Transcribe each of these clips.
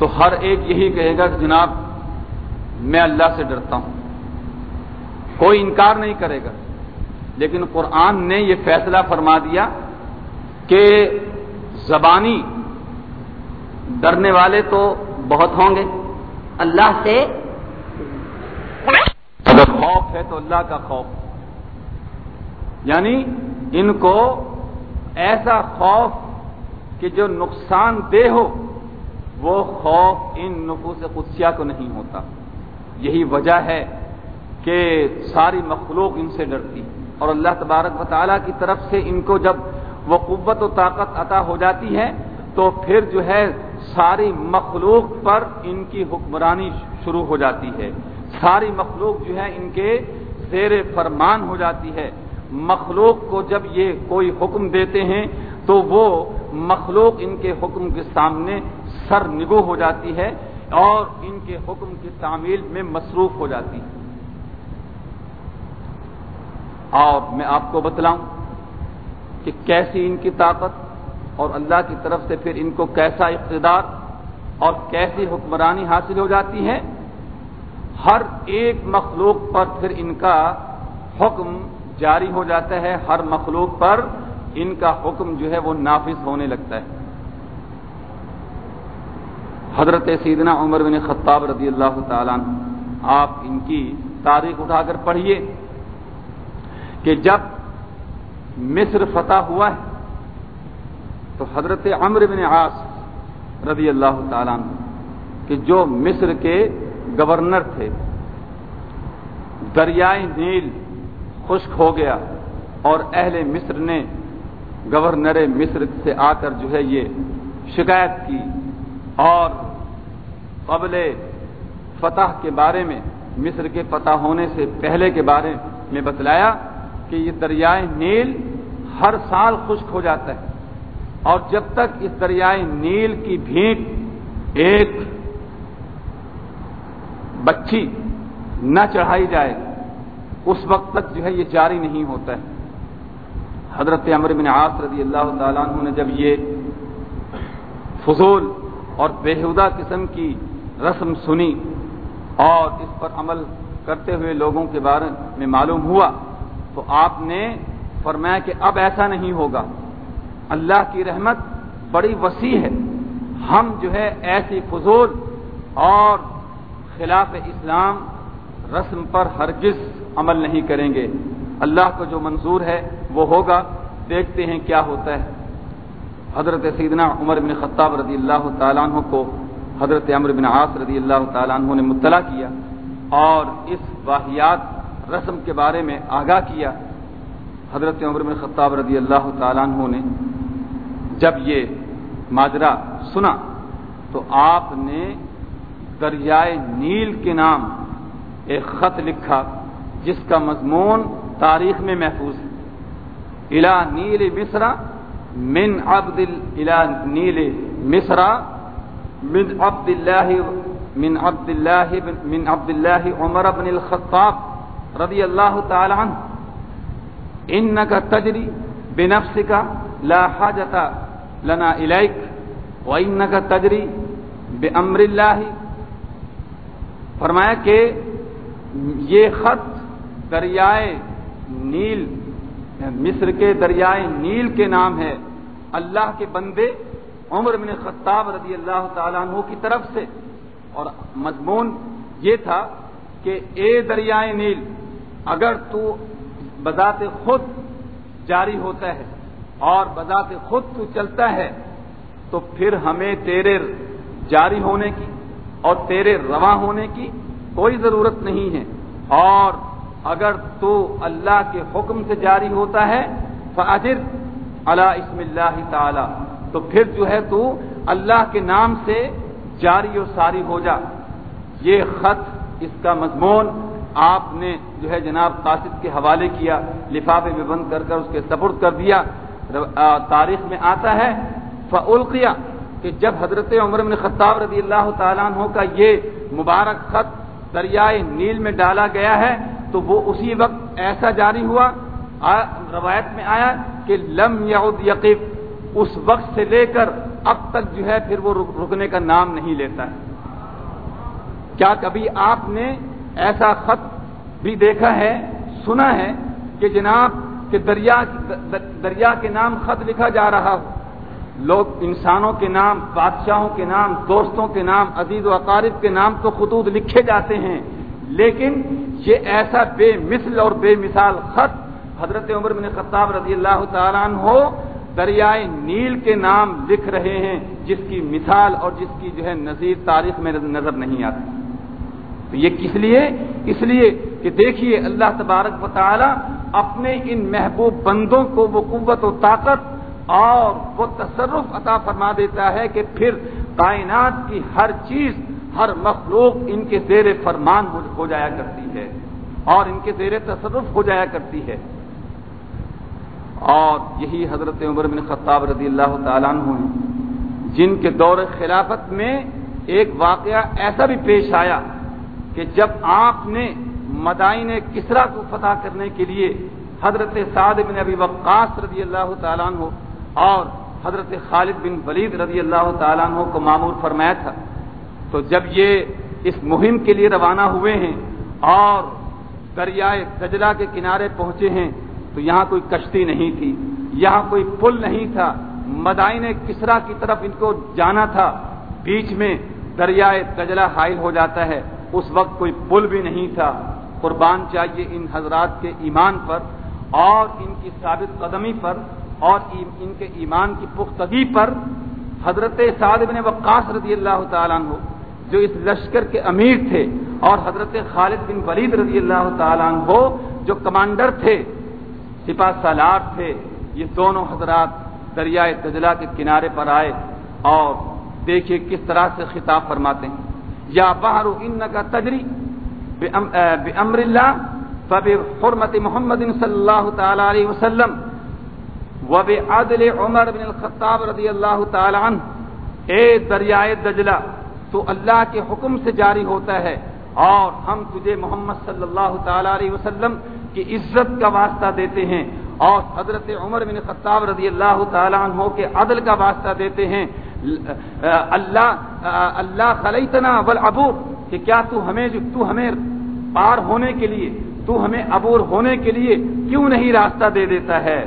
تو ہر ایک یہی کہے گا کہ جناب میں اللہ سے ڈرتا ہوں۔ کوئی انکار نہیں کرے گا۔ لیکن قرآن نے یہ فیصلہ فرما دیا کہ زبانی ڈرنے والے تو بہت ہوں گے۔ اللہ سے اگر خوف ہے تو اللہ کا خوف۔ یعنی ان کو ایسا خوف کہ جو نقصان دہ ہو۔ وہ خوف ان نفوس قدسیہ کو نہیں ہوتا۔ یہی وجہ ہے کہ ساری مخلوق ان سے ڈرتی۔ اور اللہ تبارک و تعالیٰ کی طرف سے ان کو جب وہ قوت و طاقت عطا ہو جاتی ہے، تو پھر جو ہے ساری مخلوق پر ان کی حکمرانی شروع ہو جاتی ہے۔ ساری مخلوق جو ہے ان کے زیر فرمان ہو جاتی ہے۔ مخلوق کو جب یہ کوئی حکم دیتے ہیں، تو وہ مخلوق ان کے حکم کے سامنے سر نگو ہو جاتی ہے اور ان کے حکم کی تعمیل میں مصروف ہو جاتی ہے۔ اور میں آپ کو بتلاؤں کہ کیسی ان کی طاقت اور اللہ کی طرف سے پھر ان کو کیسا اقتدار اور کیسی حکمرانی حاصل ہو جاتی ہے۔ ہر ایک مخلوق پر پھر ان کا حکم جاری ہو جاتا ہے، ہر مخلوق پر ان کا حکم جو ہے وہ نافذ ہونے لگتا ہے۔ حضرت سیدنا عمر بن خطاب رضی اللہ تعالیٰ آپ ان کی تاریخ اٹھا کر پڑھیے کہ جب مصر فتح ہوا ہے، تو حضرت عمر بن عاص رضی اللہ تعالیٰ کہ جو مصر کے گورنر تھے، دریائے نیل خشک ہو گیا اور اہل مصر نے گورنر مصر سے آ کر جو ہے یہ شکایت کی اور قبل فتح کے بارے میں مصر کے فتح ہونے سے پہلے کے بارے میں بتلایا کہ یہ دریائے نیل ہر سال خشک ہو جاتا ہے اور جب تک اس دریائے نیل کی بھیٹ ایک بچی نہ چڑھائی جائے، اس وقت تک جو ہے یہ جاری نہیں ہوتا ہے۔ حضرت عمر بن عاص رضی اللہ تعالیٰ عنہ نے جب یہ فضول اور بےحدہ قسم کی رسم سنی اور اس پر عمل کرتے ہوئے لوگوں کے بارے میں معلوم ہوا، تو آپ نے فرمایا کہ اب ایسا نہیں ہوگا۔ اللہ کی رحمت بڑی وسیع ہے۔ ہم جو ہے ایسی فضول اور خلاف اسلام رسم پر ہرگز عمل نہیں کریں گے۔ اللہ کو جو منظور ہے وہ ہوگا، دیکھتے ہیں کیا ہوتا ہے۔ حضرت سیدنا عمر بن خطاب رضی اللہ تعالیٰ عنہ کو حضرت عمر بن عاص رضی اللہ تعالیٰ عنہ نے مطلع کیا اور اس واحیات رسم کے بارے میں آگاہ کیا۔ حضرت عمر بن خطاب رضی اللہ تعالیٰ عنہ نے جب یہ ماجرا سنا تو آپ نے دریائے نیل کے نام ایک خط لکھا جس کا مضمون تاریخ میں محفوظ ہے۔ الا نیل مصرا من عبد الا نیل مصرا من عبد اللہ من عبد اللہ من عبد اللہ عمر بن الخطاب رضی اللہ تعالی عنہ۔ انك تجري بنفسك لا حاجة لنا إليك وإنك تجري بأمر الله فرمایا کہ یہ خط دریائے نیل، مصر کے دریائے نیل کے نام ہے۔ اللہ کے بندے عمر بن خطاب رضی اللہ تعالیٰ عنہ کی طرف سے۔ اور مضمون یہ تھا کہ اے دریائے نیل، اگر تو بذات خود جاری ہوتا ہے اور بذات خود تو چلتا ہے، تو پھر ہمیں تیرے جاری ہونے کی اور تیرے رواں ہونے کی کوئی ضرورت نہیں ہے۔ اور اگر تو اللہ کے حکم سے جاری ہوتا ہے فاجر اللہ اسم اللہ تعالی تو پھر جو ہے تو اللہ کے نام سے جاری و ساری ہو جا۔ یہ خط، اس کا مضمون آپ نے جو ہے جناب قاصد کے حوالے کیا لفافے میں بند کر کر اس کے سپرد کر دیا۔ تاریخ میں آتا ہے فعلقیہ کہ جب حضرت عمر بن خطاب رضی اللہ تعالیٰ عنہ کا یہ مبارک خط دریائے نیل میں ڈالا گیا ہے تو وہ اسی وقت ایسا جاری ہوا روایت میں آیا کہ لم یعود یقیب اس وقت سے لے کر اب تک جو ہے پھر وہ رکنے کا نام نہیں لیتا ہے۔ کیا کبھی آپ نے ایسا خط بھی دیکھا ہے، سنا ہے کہ جناب کہ دریا دریا کے نام خط لکھا جا رہا ہو؟ لوگ انسانوں کے نام، بادشاہوں کے نام، دوستوں کے نام، عزیز و اقارب کے نام تو خطوط لکھے جاتے ہیں۔ لیکن یہ ایسا بے مثل اور بے مثال خط حضرت عمر بن خطاب رضی اللہ تعالیٰ ہو دریائے نیل کے نام لکھ رہے ہیں، جس کی مثال اور جس کی جو ہے نظیر تاریخ میں نظر نہیں آتی۔ تو یہ کس لیے؟ اس لیے کہ دیکھیے اللہ تبارک و تعالی اپنے ان محبوب بندوں کو وہ قوت و طاقت اور وہ تصرف عطا فرما دیتا ہے کہ پھر کائنات کی ہر چیز ہر مخلوق ان کے زیر فرمان ہو جایا کرتی ہے اور ان کے زیر تصرف ہو جایا کرتی ہے۔ اور یہی حضرت عمر بن خطاب رضی اللہ تعالیٰ عنہ ہیں، جن کے دور خلافت میں ایک واقعہ ایسا بھی پیش آیا کہ جب آپ نے مدائن کسرا کو فتح کرنے کے لیے حضرت سعد بن ابی وقاص رضی اللہ تعالیٰ عنہ اور حضرت خالد بن ولید رضی اللہ تعالیٰ عنہ کو معمور فرمایا تھا تو جب یہ اس مہم کے لیے روانہ ہوئے ہیں اور دریائے دجلہ کے کنارے پہنچے ہیں، تو یہاں کوئی کشتی نہیں تھی، یہاں کوئی پل نہیں تھا۔ مدائن کسرا کی طرف ان کو جانا تھا۔ بیچ میں دریائے دجلہ حائل ہو جاتا ہے۔ اس وقت کوئی پل بھی نہیں تھا۔ قربان چاہیے ان حضرات کے ایمان پر اور ان کی ثابت قدمی پر اور ان کے ایمان کی پختگی پر۔ حضرت سعد بن وقاص رضی اللہ تعالیٰ عنہ جو اس لشکر کے امیر تھے اور حضرت خالد بن ولید رضی اللہ تعالیٰ عنہ جو کمانڈر تھے، سپاہ سالار تھے، یہ دونوں حضرات دریائے تجلا کے کنارے پر آئے اور دیکھیے کس طرح سے خطاب فرماتے ہیں۔ یا باہر ان کا تجری امر اللہ فب حرمت محمد صلی اللہ تعالی علیہ وسلم وب عدل عمر بن الخطاب رضی اللہ تعالی عنہ۔ اے دریائے دجلہ تو اللہ کے حکم سے جاری ہوتا ہے اور ہم تجھے محمد صلی اللہ تعالی علیہ وسلم کی عزت کا واسطہ دیتے ہیں اور حضرت عمر بن خطاب رضی اللہ تعالیٰ عنہ کے عدل کا واسطہ دیتے ہیں اللہ اللہ خلیتنا ابور کہ کیا تو ہمیں جو تو ہمیں پار ہونے کے لیے تو ہمیں عبور ہونے کے لیے کیوں نہیں راستہ دے دیتا ہے؟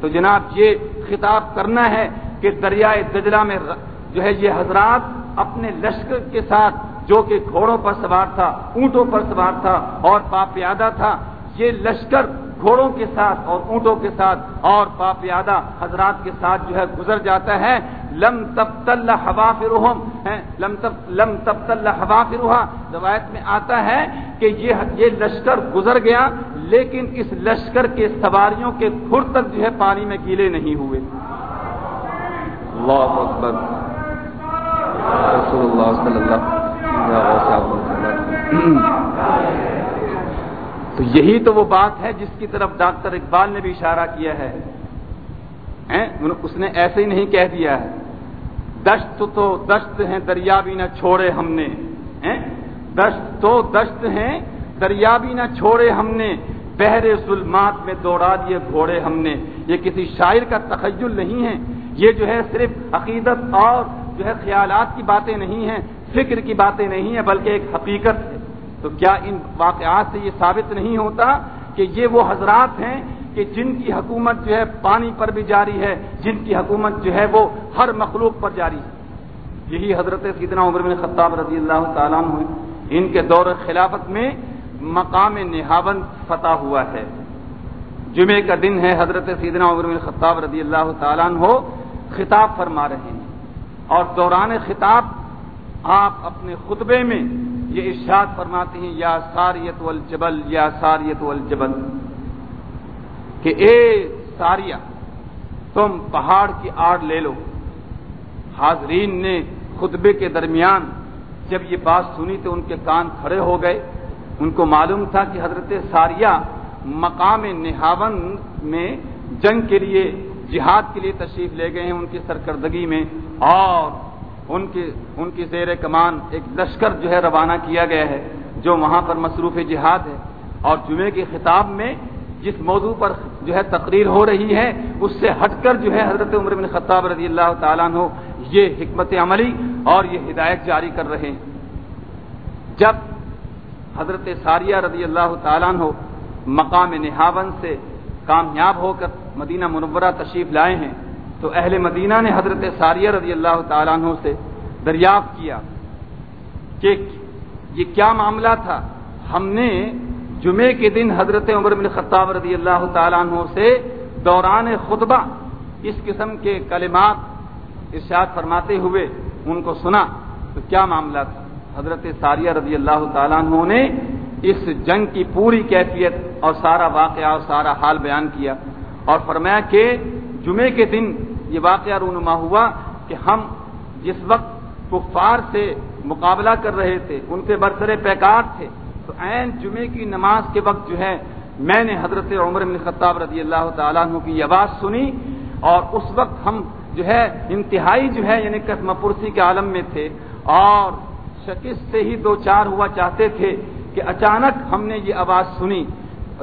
تو جناب یہ خطاب کرنا ہے کہ دریائے دجلہ میں جو ہے یہ حضرات اپنے لشکر کے ساتھ جو کہ گھوڑوں پر سوار تھا، اونٹوں پر سوار تھا اور پاپیادہ تھا، یہ لشکر گھوڑوں کے ساتھ اور اونٹوں کے ساتھ اور پاپیادہ حضرات کے ساتھ جو ہے گزر جاتا ہے۔ لم تب تل ہوا فروحم لم تب، لم تل ہوا فروحا روایت میں آتا ہے کہ یہ یہ لشکر گزر گیا، لیکن اس لشکر کے سواریوں کے کھر تک جو ہے پانی میں گیلے نہیں ہوئے۔ اللہ اکبر۔ رسول اللہ صلی اللہ تو یہی تو وہ بات ہے جس کی طرف ڈاکٹر اقبال نے بھی اشارہ کیا ہے۔ اس نے ایسے ہی نہیں کہہ دیا ہے۔ دشت تو دشت ہیں، دریا بھی نہ چھوڑے ہم نے۔ دشت تو دشت ہیں، دریا بھی نہ چھوڑے ہم نے۔ بحر ظلمات میں دوڑا دیے گھوڑے ہم نے۔ یہ کسی شاعر کا تخیل نہیں ہے۔ یہ جو ہے صرف عقیدت اور جو ہے خیالات کی باتیں نہیں ہیں، فکر کی باتیں نہیں ہیں، بلکہ ایک حقیقت ہے۔ تو کیا ان واقعات سے یہ ثابت نہیں ہوتا کہ یہ وہ حضرات ہیں کہ جن کی حکومت جو ہے پانی پر بھی جاری ہے، جن کی حکومت جو ہے وہ ہر مخلوق پر جاری ہے؟ یہی حضرت سیدنا عمر بن خطاب رضی اللہ تعالیٰ عنہ ان کے دور خلافت میں مقام نہاون فتح ہوا ہے۔ جمعے کا دن ہے، حضرت سیدنا عمر بن خطاب رضی اللہ تعالیٰ عنہ خطاب فرما رہے ہیں۔ اور دوران خطاب آپ اپنے خطبے میں یہ ارشاد فرماتے ہیں، یا ساریت والجبل، یا ساریت والجبل، کہ اے ساریا تم پہاڑ کی آڑ لے لو۔ حاضرین نے خطبے کے درمیان جب یہ بات سنی تو ان کے کان کھڑے ہو گئے۔ ان کو معلوم تھا کہ حضرت ساریہ مقام نہاون میں جنگ کے لیے جہاد کے لیے تشریف لے گئے ہیں ان کی سرکردگی میں اور ان کی ان کی زیر کمان ایک لشکر جو ہے روانہ کیا گیا ہے جو وہاں پر مصروف جہاد ہے اور جمعے کے خطاب میں جس موضوع پر جو ہے تقریر ہو رہی ہے اس سے ہٹ کر جو ہے حضرت عمر بن خطاب رضی اللہ تعالیٰ عنہ یہ حکمت عملی اور یہ ہدایت جاری کر رہے ہیں۔ جب حضرت ساریہ رضی اللہ تعالیٰ عنہ مقام نہاون سے کامیاب ہو کر مدینہ منورہ تشریف لائے ہیں، تو اہل مدینہ نے حضرت ساریہ رضی اللہ تعالیٰ عنہ سے دریافت کیا کہ یہ کیا معاملہ تھا۔ ہم نے جمعے کے دن حضرت عمر بن خطاب رضی اللہ تعالیٰ عنہ سے دوران خطبہ اس قسم کے کلمات ارشاد فرماتے ہوئے ان کو سنا۔ تو کیا معاملہ تھا؟ حضرت ساریہ رضی اللہ تعالیٰ عنہ نے اس جنگ کی پوری کیفیت اور سارا واقعہ اور سارا حال بیان کیا اور فرمایا کہ جمعے کے دن یہ واقعہ رونما ہوا کہ ہم جس وقت کفار سے مقابلہ کر رہے تھے، ان کے برسر پیکار تھے، تو عین جمعے کی نماز کے وقت جو ہے، میں نے حضرت عمر بن خطاب رضی اللہ تعالیٰ عنہ کی آواز سنی اور اس وقت ہم جو ہے، انتہائی جو ہے یعنی قسم پرسی کے عالم میں تھے اور شکست سے ہی دو چار ہوا چاہتے تھے کہ اچانک ہم نے یہ آواز سنی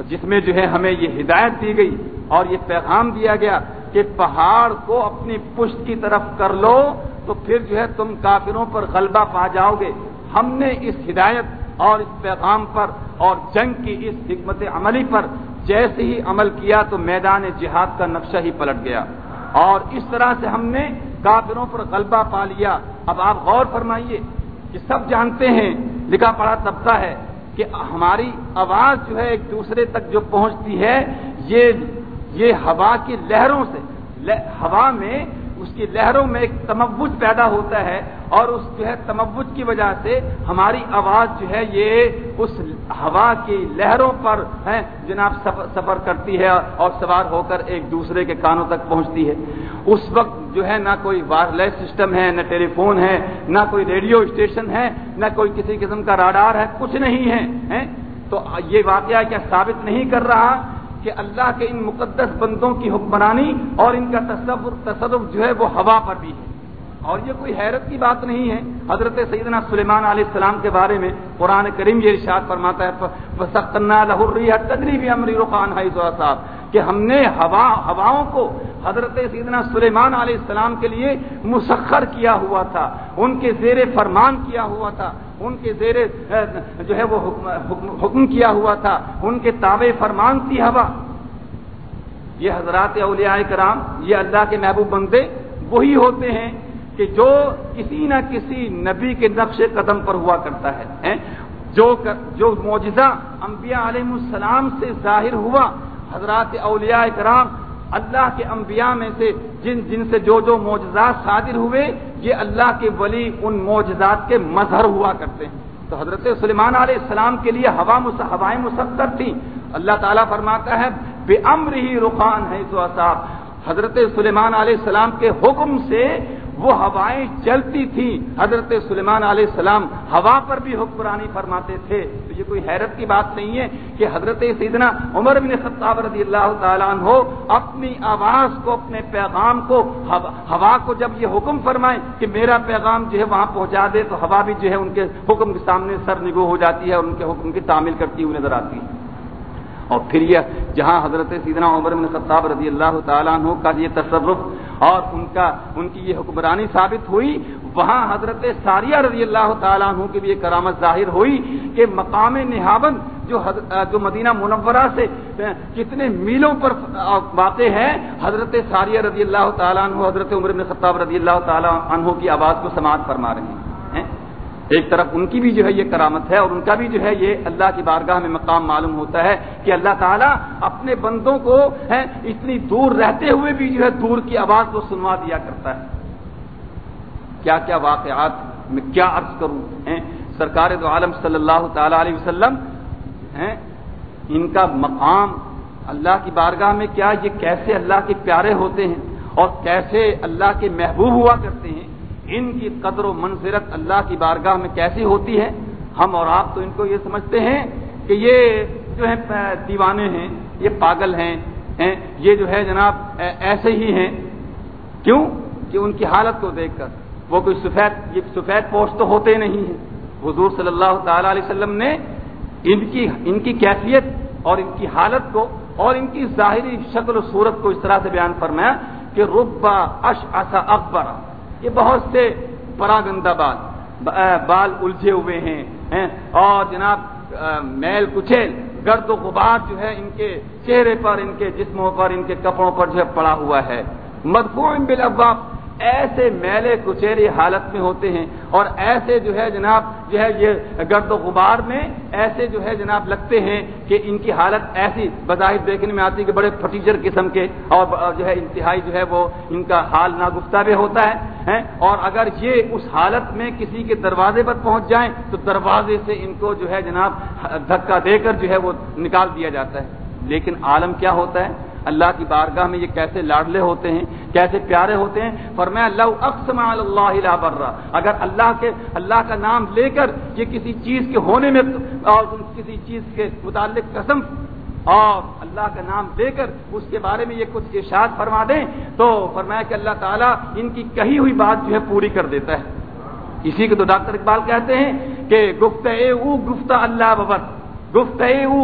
جس میں جو ہے ہمیں یہ ہدایت دی گئی اور یہ پیغام دیا گیا کہ پہاڑ کو اپنی پشت کی طرف کر لو تو پھر جو ہے تم کافروں پر غلبہ پا جاؤ گے۔ ہم نے اس ہدایت اور اس پیغام پر اور جنگ کی اس حکمت عملی پر جیسے ہی عمل کیا تو میدان جہاد کا نقشہ ہی پلٹ گیا۔ اور اس طرح سے ہم نے کافروں پر غلبہ پا لیا۔ اب آپ غور فرمائیے کہ سب جانتے ہیں، لکھا پڑھا طبقہ ہے کہ ہماری آواز جو ہے ایک دوسرے تک جو پہنچتی ہے، یہ یہ ہوا کی لہروں سے ہوا میں اس کی لہروں میں ایک تموج پیدا ہوتا ہے اور اس جو ہے تموج کی وجہ سے ہماری آواز جو ہے یہ اس ہوا کی لہروں پر ہے، جناب سفر کرتی ہے اور سوار ہو کر ایک دوسرے کے کانوں تک پہنچتی ہے۔ اس وقت جو ہے نہ کوئی وائرلیس سسٹم ہے، نہ ٹیلی فون ہے، نہ کوئی ریڈیو اسٹیشن ہے، نہ کوئی کسی قسم کا راڈار ہے، کچھ نہیں ہے تو یہ واقعہ کیا ثابت نہیں کر رہا کہ اللہ کے ان مقدس بندوں کی حکمرانی اور ان کا تصور تصرف جو ہے وہ ہوا پر بھی ہے۔ اور یہ کوئی حیرت کی بات نہیں ہے۔ حضرت سیدنا سلیمان علیہ السلام کے بارے میں قرآن کریم یہ ارشاد فرماتا ہے امری رخان صاحب کہ ہم نے ہوا ہواؤں کو حضرت سیدنا سلیمان علیہ السلام کے لیے مسخر کیا ہوا تھا، ان کے زیر فرمان کیا ہوا تھا، ان کے زیر جو ہے وہ حکم کیا ہوا تھا، ان کے تابع فرمان تھی ہوا۔ یہ حضرات اولیاء کرام، یہ اللہ کے محبوب بندے وہی ہوتے ہیں کہ جو کسی نہ کسی نبی کے نقش قدم پر ہوا کرتا ہے جو جو معجزہ انبیاء علیہ السلام سے ظاہر ہوا حضرات اولیاء کرام اللہ کے انبیاء میں سے جن جن سے جو جو معجزات صادر ہوئے، یہ اللہ کے ولی ان معجزات کے مظہر ہوا کرتے ہیں۔ تو حضرت سلیمان علیہ السلام کے لیے ہوا ہوائیں مسکر تھیں۔ اللہ تعالیٰ فرماتا ہے بے امر ہی رخان ہے تو صاحب حضرت سلیمان علیہ السلام کے حکم سے وہ ہوائیں چلتی تھیں۔ حضرت سلیمان علیہ السلام ہوا پر بھی حکمرانی فرماتے تھے۔ تو یہ کوئی حیرت کی بات نہیں ہے کہ حضرت سیدنا عمر بن خطاب رضی اللہ تعالیٰ عنہ اپنی آواز کو، اپنے پیغام کو، ہوا کو جب یہ حکم فرمائے کہ میرا پیغام جو ہے وہاں پہنچا دے، تو ہوا بھی جو ہے ان کے حکم کے سامنے سر نگو ہو جاتی ہے اور ان کے حکم کی تعمیل کرتی ہوئی نظر آتی ہے۔ اور پھر یہ جہاں حضرت سیدنا عمر بن خطاب رضی اللہ تعالیٰ عنہ کا یہ تصرف اور ان کا ان کی یہ حکمرانی ثابت ہوئی۔ وہاں حضرت ساریہ رضی اللہ تعالیٰ عنہ کی بھی یہ کرامت ظاہر ہوئی کہ مقام نہاون جو جو مدینہ منورہ سے کتنے میلوں پر واقع ہے۔ حضرت ساریہ رضی اللہ تعالیٰ عنہ، حضرت عمر بن خطاب رضی اللہ تعالیٰ عنہ کی آواز کو سماعت فرما رہے ہیں۔ ایک طرف ان کی بھی جو ہے یہ کرامت ہے اور ان کا بھی جو ہے یہ اللہ کی بارگاہ میں مقام معلوم ہوتا ہے کہ اللہ تعالیٰ اپنے بندوں کو ہے اتنی دور رہتے ہوئے بھی جو ہے دور کی آواز کو سنوا دیا کرتا ہے۔ کیا کیا واقعات میں کیا عرض کروں سرکار دو عالم صلی اللہ تعالی علیہ وسلم ہیں، ان کا مقام اللہ کی بارگاہ میں کیا؟ یہ کیسے اللہ کے پیارے ہوتے ہیں اور کیسے اللہ کے محبوب ہوا کرتے ہیں؟ ان کی قدر و منظرت اللہ کی بارگاہ میں کیسی ہوتی ہے؟ ہم اور آپ تو ان کو یہ سمجھتے ہیں کہ یہ جو ہے دیوانے ہیں، یہ پاگل ہیں یہ جو ہے جناب ایسے ہی ہیں۔ کیوں؟ کہ ان کی حالت کو دیکھ کر۔ وہ کوئی سفید، یہ سفید پوش تو ہوتے نہیں ہیں۔ حضور صلی اللہ تعالی علیہ وسلم نے ان کی ان کی کیفیت اور ان کی حالت کو اور ان کی ظاہری شکل و صورت کو اس طرح سے بیان فرمایا کہ ربا اش اصا اکبر۔ یہ بہت سے بڑا بال بال الجھے ہوئے ہیں اور جناب میل کچیل گرد و غبار جو ہے ان کے چہرے پر، ان کے جسموں پر، ان کے کپڑوں پر جو ہے پڑا ہوا ہے۔ مدفوع بالابواب ایسے میلے کچیری حالت میں ہوتے ہیں اور ایسے جو ہے جناب جو ہے یہ گرد و غبار میں ایسے جو ہے جناب لگتے ہیں کہ ان کی حالت ایسی بظاہر دیکھنے میں آتی ہے کہ بڑے پھٹیچر قسم کے اور جو ہے انتہائی جو ہے وہ ان کا حال ناگفتہ بھی ہوتا ہے اور اگر یہ اس حالت میں کسی کے دروازے پر پہنچ جائیں تو دروازے سے ان کو جو ہے جناب دھکا دے کر جو ہے وہ نکال دیا جاتا ہے۔ لیکن عالم کیا ہوتا ہے؟ اللہ کی بارگاہ میں یہ کیسے لاڈلے ہوتے ہیں، کیسے پیارے ہوتے ہیں؟ فرمایا اللہ اقسم اللہ لا برا۔ اگر اللہ کے، اللہ کا نام لے کر یہ کسی چیز کے ہونے میں اور کسی چیز کے متعلق قسم اور اللہ کا نام دے کر اس کے بارے میں یہ کچھ ارشاد فرما دیں، تو فرمایا کہ اللہ تعالیٰ ان کی کہی ہوئی بات جو ہے پوری کر دیتا ہے۔ اسی کو تو ڈاکٹر اقبال کہتے ہیں کہ گفت اے او، گفتہ اللہ ببت گفت اے او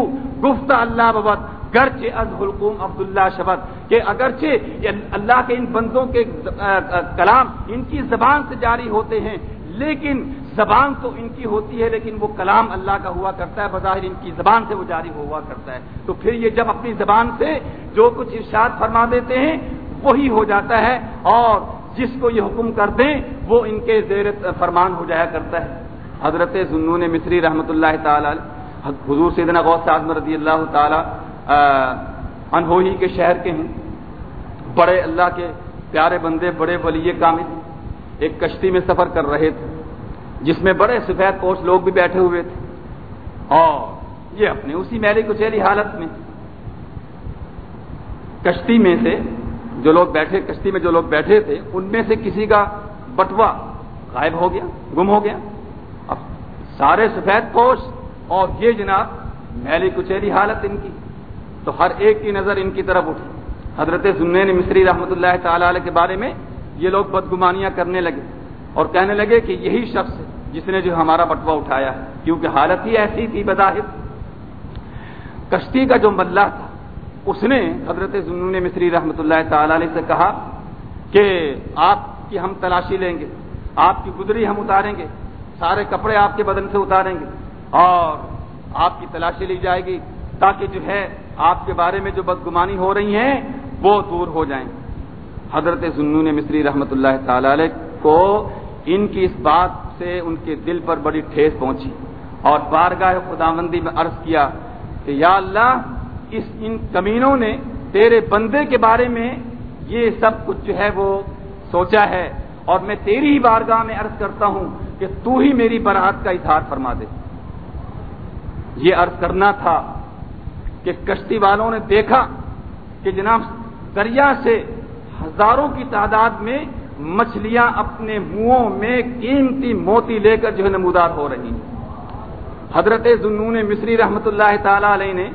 گفت اللہ ببت گرچہ از حلقوم عبداللہ شبد کہ اگرچہ اللہ کے ان بندوں کے کلام ان کی زبان سے جاری ہوتے ہیں، لیکن زبان تو ان کی ہوتی ہے، لیکن وہ کلام اللہ کا ہوا کرتا ہے، بظاہر ان کی زبان سے وہ جاری ہوا کرتا ہے۔ تو پھر یہ جب اپنی زبان سے جو کچھ ارشاد فرما دیتے ہیں، وہی ہو جاتا ہے، اور جس کو یہ حکم کر دیں، وہ ان کے زیر فرمان ہو جایا کرتا ہے۔ حضرت ضنون مصری رحمۃ اللہ تعالی حضور سیدنا غوث اعظم رضی اللہ تعالی انہوئی کے شہر کے ہیں۔ بڑے اللہ کے پیارے بندے، بڑے ولی کامل ایک کشتی میں سفر کر رہے تھے، جس میں بڑے سفید پوش لوگ بھی بیٹھے ہوئے تھے۔ اور یہ اپنے اسی میلی کچیری حالت میں۔ کشتی میں سے جو لوگ بیٹھے، کشتی میں جو لوگ بیٹھے تھے، ان میں سے کسی کا بٹوا غائب ہو گیا، گم ہو گیا۔ اب سارے سفید پوش اور یہ جناب میلی کچیری حالت ان کی۔ تو ہر ایک کی نظر ان کی طرف اٹھی۔ حضرت سنین مصری رحمۃ اللہ تعالی علیہ کے بارے میں یہ لوگ بدگمانیاں کرنے لگے اور کہنے لگے کہ یہی شخص جس نے جو ہمارا بٹوا اٹھایا ہے، کیونکہ حالت ہی ایسی تھی بظاہر۔ کشتی کا جو ملا تھا، اس نے حضرت سنون مصری رحمۃ اللہ تعالی علیہ سے کہا کہ آپ کی ہم تلاشی لیں گے، آپ کی گدری ہم اتاریں گے، سارے کپڑے آپ کے بدن سے اتاریں گے اور آپ کی تلاشی لی جائے گی۔ تاکہ جو ہے آپ کے بارے میں جو بدگمانی ہو رہی ہیں، وہ دور ہو جائیں۔ حضرت سنون مصری رحمت اللہ تعالی علیہ کو ان کی اس بات سے ان کے دل پر بڑی ٹھیس پہنچی اور بارگاہ خدا مندی میں عرض کیا کہ یا اللہ، اس ان کمینوں نے تیرے بندے کے بارے میں یہ سب کچھ جو ہے وہ سوچا ہے اور میں تیری ہی بارگاہ میں عرض کرتا ہوں کہ تو ہی میری برات کا اظہار فرما دے۔ یہ عرض کرنا تھا کہ کشتی والوں نے دیکھا کہ جناب دریا سے ہزاروں کی تعداد میں مچھلیاں اپنے منہوں میں قیمتی موتی لے کر جو ہے نمودار ہو رہی ہیں۔ حضرت ضنون مصری رحمت اللہ تعالی علیہ نے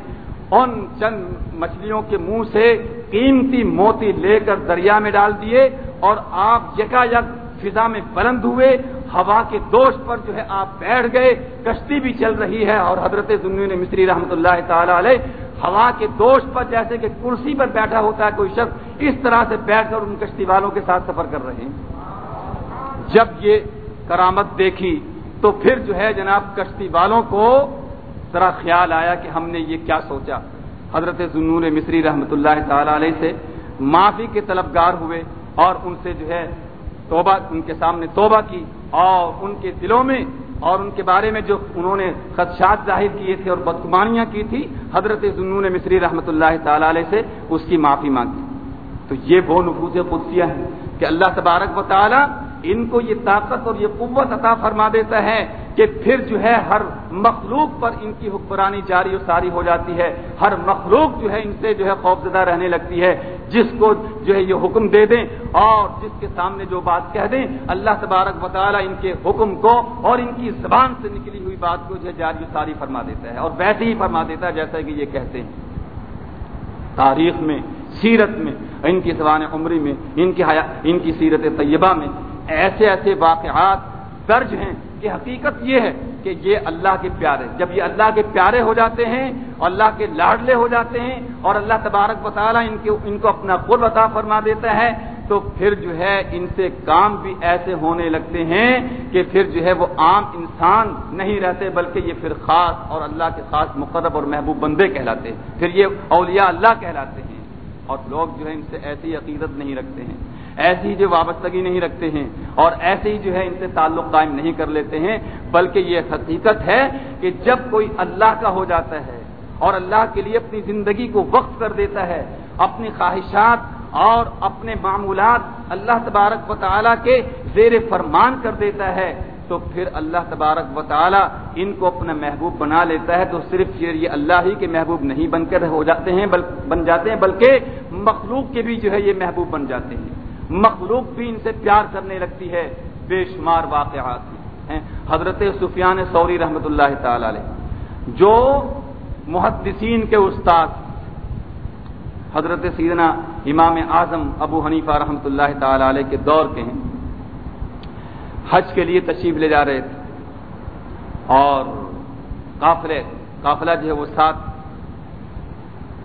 ان چند مچھلیوں کے منہ سے قیمتی موتی لے کر دریا میں ڈال دیے اور آپ یکا یک فضا میں بلند ہوئے، ہوا کے دوش پر جو ہے آپ بیٹھ گئے، کشتی بھی چل رہی ہے اور حضرت ضنون مصری رحمۃ اللہ تعالی علیہ ہوا کے دوش پر جیسے کہ کرسی پر بیٹھا ہوتا ہے کوئی شخص اس طرح سے بیٹھ کر ان کشتی والوں کے ساتھ سفر کر رہے ہیں۔ جب یہ کرامت دیکھی تو پھر جو ہے جناب کشتی والوں کو ذرا خیال آیا کہ ہم نے یہ کیا سوچا۔ حضرت ضنور مصری رحمۃ اللہ تعالی علیہ سے معافی کے طلبگار ہوئے اور ان سے جو ہے توبہ، ان کے سامنے توبہ کی اور ان کے دلوں میں اور ان کے بارے میں جو انہوں نے خدشات ظاہر کیے تھے اور بدگمانیاں کی تھی، حضرت ضنون مصری رحمۃ اللہ تعالی علیہ سے اس کی معافی مانگی تو یہ وہ نفوذ قدسیہ ہے کہ اللہ تبارک و تعالی ان کو یہ طاقت اور یہ قوت عطا فرما دیتا ہے کہ پھر جو ہے ہر مخلوق پر ان کی حکمرانی جاری و ساری ہو جاتی ہے۔ ہر مخلوق جو ہے ان سے جو ہے خوفزدہ رہنے لگتی ہے۔ جس کو جو ہے یہ حکم دے دیں اور جس کے سامنے جو بات کہہ دیں، اللہ تبارک و ان کے حکم کو اور ان کی زبان سے نکلی ہوئی بات کو جو ہے جاری و ساری فرما دیتا ہے اور ویسے ہی فرما دیتا ہے جیسا کہ یہ کہتے ہیں۔ تاریخ میں، سیرت میں، ان کی زبان عمری میں، ان کی حیا، ان کی سیرت طیبہ میں ایسے ایسے واقعات درج ہیں کہ حقیقت یہ ہے کہ یہ اللہ کے پیارے، جب یہ اللہ کے پیارے ہو جاتے ہیں اور اللہ کے لاڈلے ہو جاتے ہیں اور اللہ تبارک و تعالیٰ ان کو ان کو اپنا قرب عطا فرما دیتا ہے، تو پھر جو ہے ان سے کام بھی ایسے ہونے لگتے ہیں کہ پھر جو ہے وہ عام انسان نہیں رہتے، بلکہ یہ پھر خاص اور اللہ کے خاص مقرب اور محبوب بندے کہلاتے ہیں۔ پھر یہ اولیاء اللہ کہلاتے ہیں اور لوگ جو ہے ان سے ایسی عقیدت نہیں رکھتے ہیں۔ ایسی جو وابستگی نہیں رکھتے ہیں اور ایسے ہی جو ہے ان سے تعلق قائم نہیں کر لیتے ہیں، بلکہ یہ حقیقت ہے کہ جب کوئی اللہ کا ہو جاتا ہے اور اللہ کے لیے اپنی زندگی کو وقف کر دیتا ہے، اپنی خواہشات اور اپنے معمولات اللہ تبارک و تعالیٰ کے زیر فرمان کر دیتا ہے، تو پھر اللہ تبارک و تعالیٰ ان کو اپنا محبوب بنا لیتا ہے۔ تو صرف یہ اللہ ہی کے محبوب نہیں بن کر ہو جاتے ہیں بن جاتے ہیں، بلکہ مخلوق کے بھی جو ہے یہ محبوب بن جاتے ہیں۔ مخلوق بھی ان سے پیار کرنے لگتی ہے، بے شمار واقعات ہیں۔ حضرت سفیان سوری رحمۃ اللہ تعالی علیہ۔ جو محدثین کے استاد، حضرت سیدنا امام اعظم ابو حنیفہ رحمۃ اللہ تعالی علیہ کے دور کے ہیں، حج کے لیے تشریف لے جا رہے تھے۔ اور قافلے، قافلہ جو ہے وہ ساتھ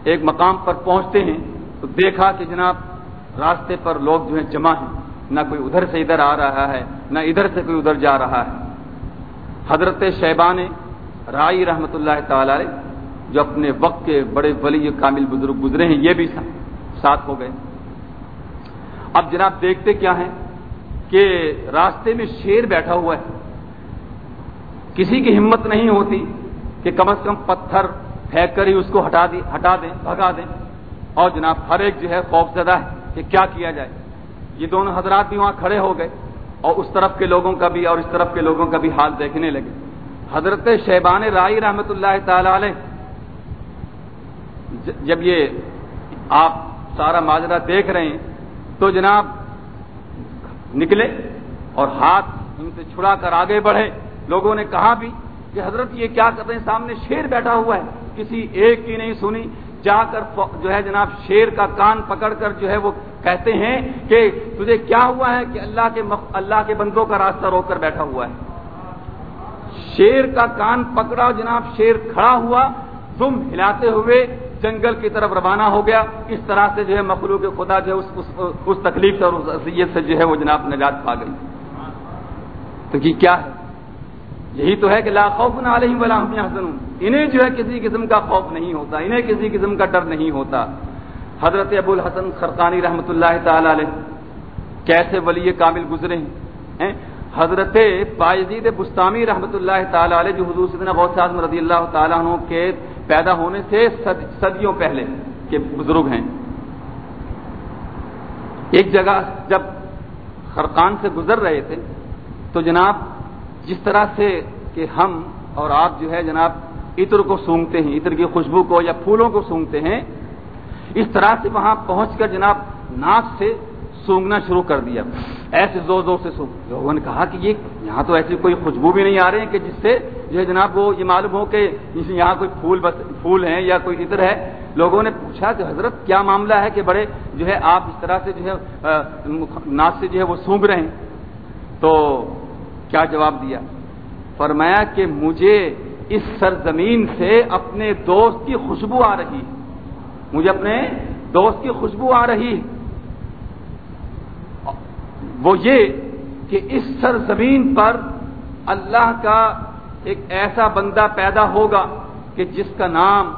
ایک مقام پر پہنچتے ہیں۔ تو دیکھا کہ جناب راستے پر لوگ جو ہیں جمع ہیں۔ نہ کوئی ادھر سے ادھر آ رہا ہے، نہ ادھر سے کوئی ادھر جا رہا ہے۔ حضرت شیبان رائی رحمت اللہ تعالی جو اپنے وقت کے بڑے ولی کامل بزرگ گزرے ہیں، یہ بھی ساتھ ہو گئے۔ اب جناب دیکھتے کیا ہیں کہ راستے میں شیر بیٹھا ہوا ہے۔ کسی کی ہمت نہیں ہوتی کہ کم از کم پتھر پھینک کر ہی اس کو ہٹا دی، ہٹا دیں، بھگا دیں۔ اور جناب ہر ایک جو ہے خوف زدہ ہے۔ کہ کیا کیا جائے۔ یہ دونوں حضرات بھی وہاں کھڑے ہو گئے اور اس طرف کے لوگوں کا بھی اور اس طرف کے لوگوں کا بھی حال دیکھنے لگے۔ حضرت شیبان رائی رحمت اللہ تعالی علیہ، جب یہ آپ سارا ماجرا دیکھ رہے ہیں تو جناب نکلے اور ہاتھ ان سے چھڑا کر آگے بڑھے۔ لوگوں نے کہا بھی کہ حضرت یہ کیا کر رہے ہیں؟ سامنے شیر بیٹھا ہوا ہے۔ کسی ایک کی نہیں سنی۔ جا کر جو ہے جناب شیر کا کان پکڑ کر جو ہے وہ کہتے ہیں کہ تجھے کیا ہوا ہے کہ اللہ کے اللہ کے بندوں کا راستہ روک کر بیٹھا ہوا ہے؟ شیر کا کان پکڑا جناب شیر کھڑا ہوا تم ہلاتے ہوئے جنگل کی طرف روانہ ہو گیا۔ اس طرح سے جو ہے مخلوق خدا جو ہے اس, اس, اس تکلیف سے اور اس اذیت سے جو ہے وہ جناب نجات پا گئی۔ تو یہ کیا ہے؟ یہی تو ہے کہ لا خوف علیہم ولا هم يحزنون انہیں جو ہے کسی قسم کا خوف نہیں ہوتا، انہیں کسی قسم کا ڈر نہیں ہوتا۔ حضرت ابو الحسن خرقانی رحمۃ اللہ تعالی علیہ کیسے ولی کامل گزرے ہیں؟ حضرت باعزید بستامی رحمۃ اللہ تعالی علیہ، جو حضور سیدنا غوث اعظم رضی اللہ تعالیٰ عنہ کے پیدا ہونے سے صدیوں پہلے کے بزرگ ہیں۔ ایک جگہ جب خرقان سے گزر رہے تھے، تو جناب جس طرح سے کہ ہم اور آپ جو ہے جناب عطر کو سونگتے ہیں، عطر کی خوشبو کو یا پھولوں کو سونگتے ہیں، اس طرح سے وہاں پہنچ کر جناب ناک سے سونگنا شروع کر دیا۔ ایسے زور زور سے سونگ۔ لوگوں نے کہا کہ یہ یہاں تو ایسی کوئی خوشبو بھی نہیں آ رہی ہے کہ جس سے جو ہے جناب وہ یہ معلوم ہو کہ یہاں کوئی پھول بس، پھول ہیں یا کوئی عطر ہے۔ لوگوں نے پوچھا کہ حضرت کیا معاملہ ہے کہ بڑے جو ہے آپ اس طرح سے جو ہے ناک سے جو ہے وہ سونگ رہے ہیں۔ تو کیا جواب دیا؟ فرمایا کہ مجھے اس سرزمین سے اپنے دوست کی خوشبو آ رہی مجھے اپنے دوست کی خوشبو آ رہی وہ یہ کہ اس سرزمین پر اللہ کا ایک ایسا بندہ پیدا ہوگا کہ جس کا نام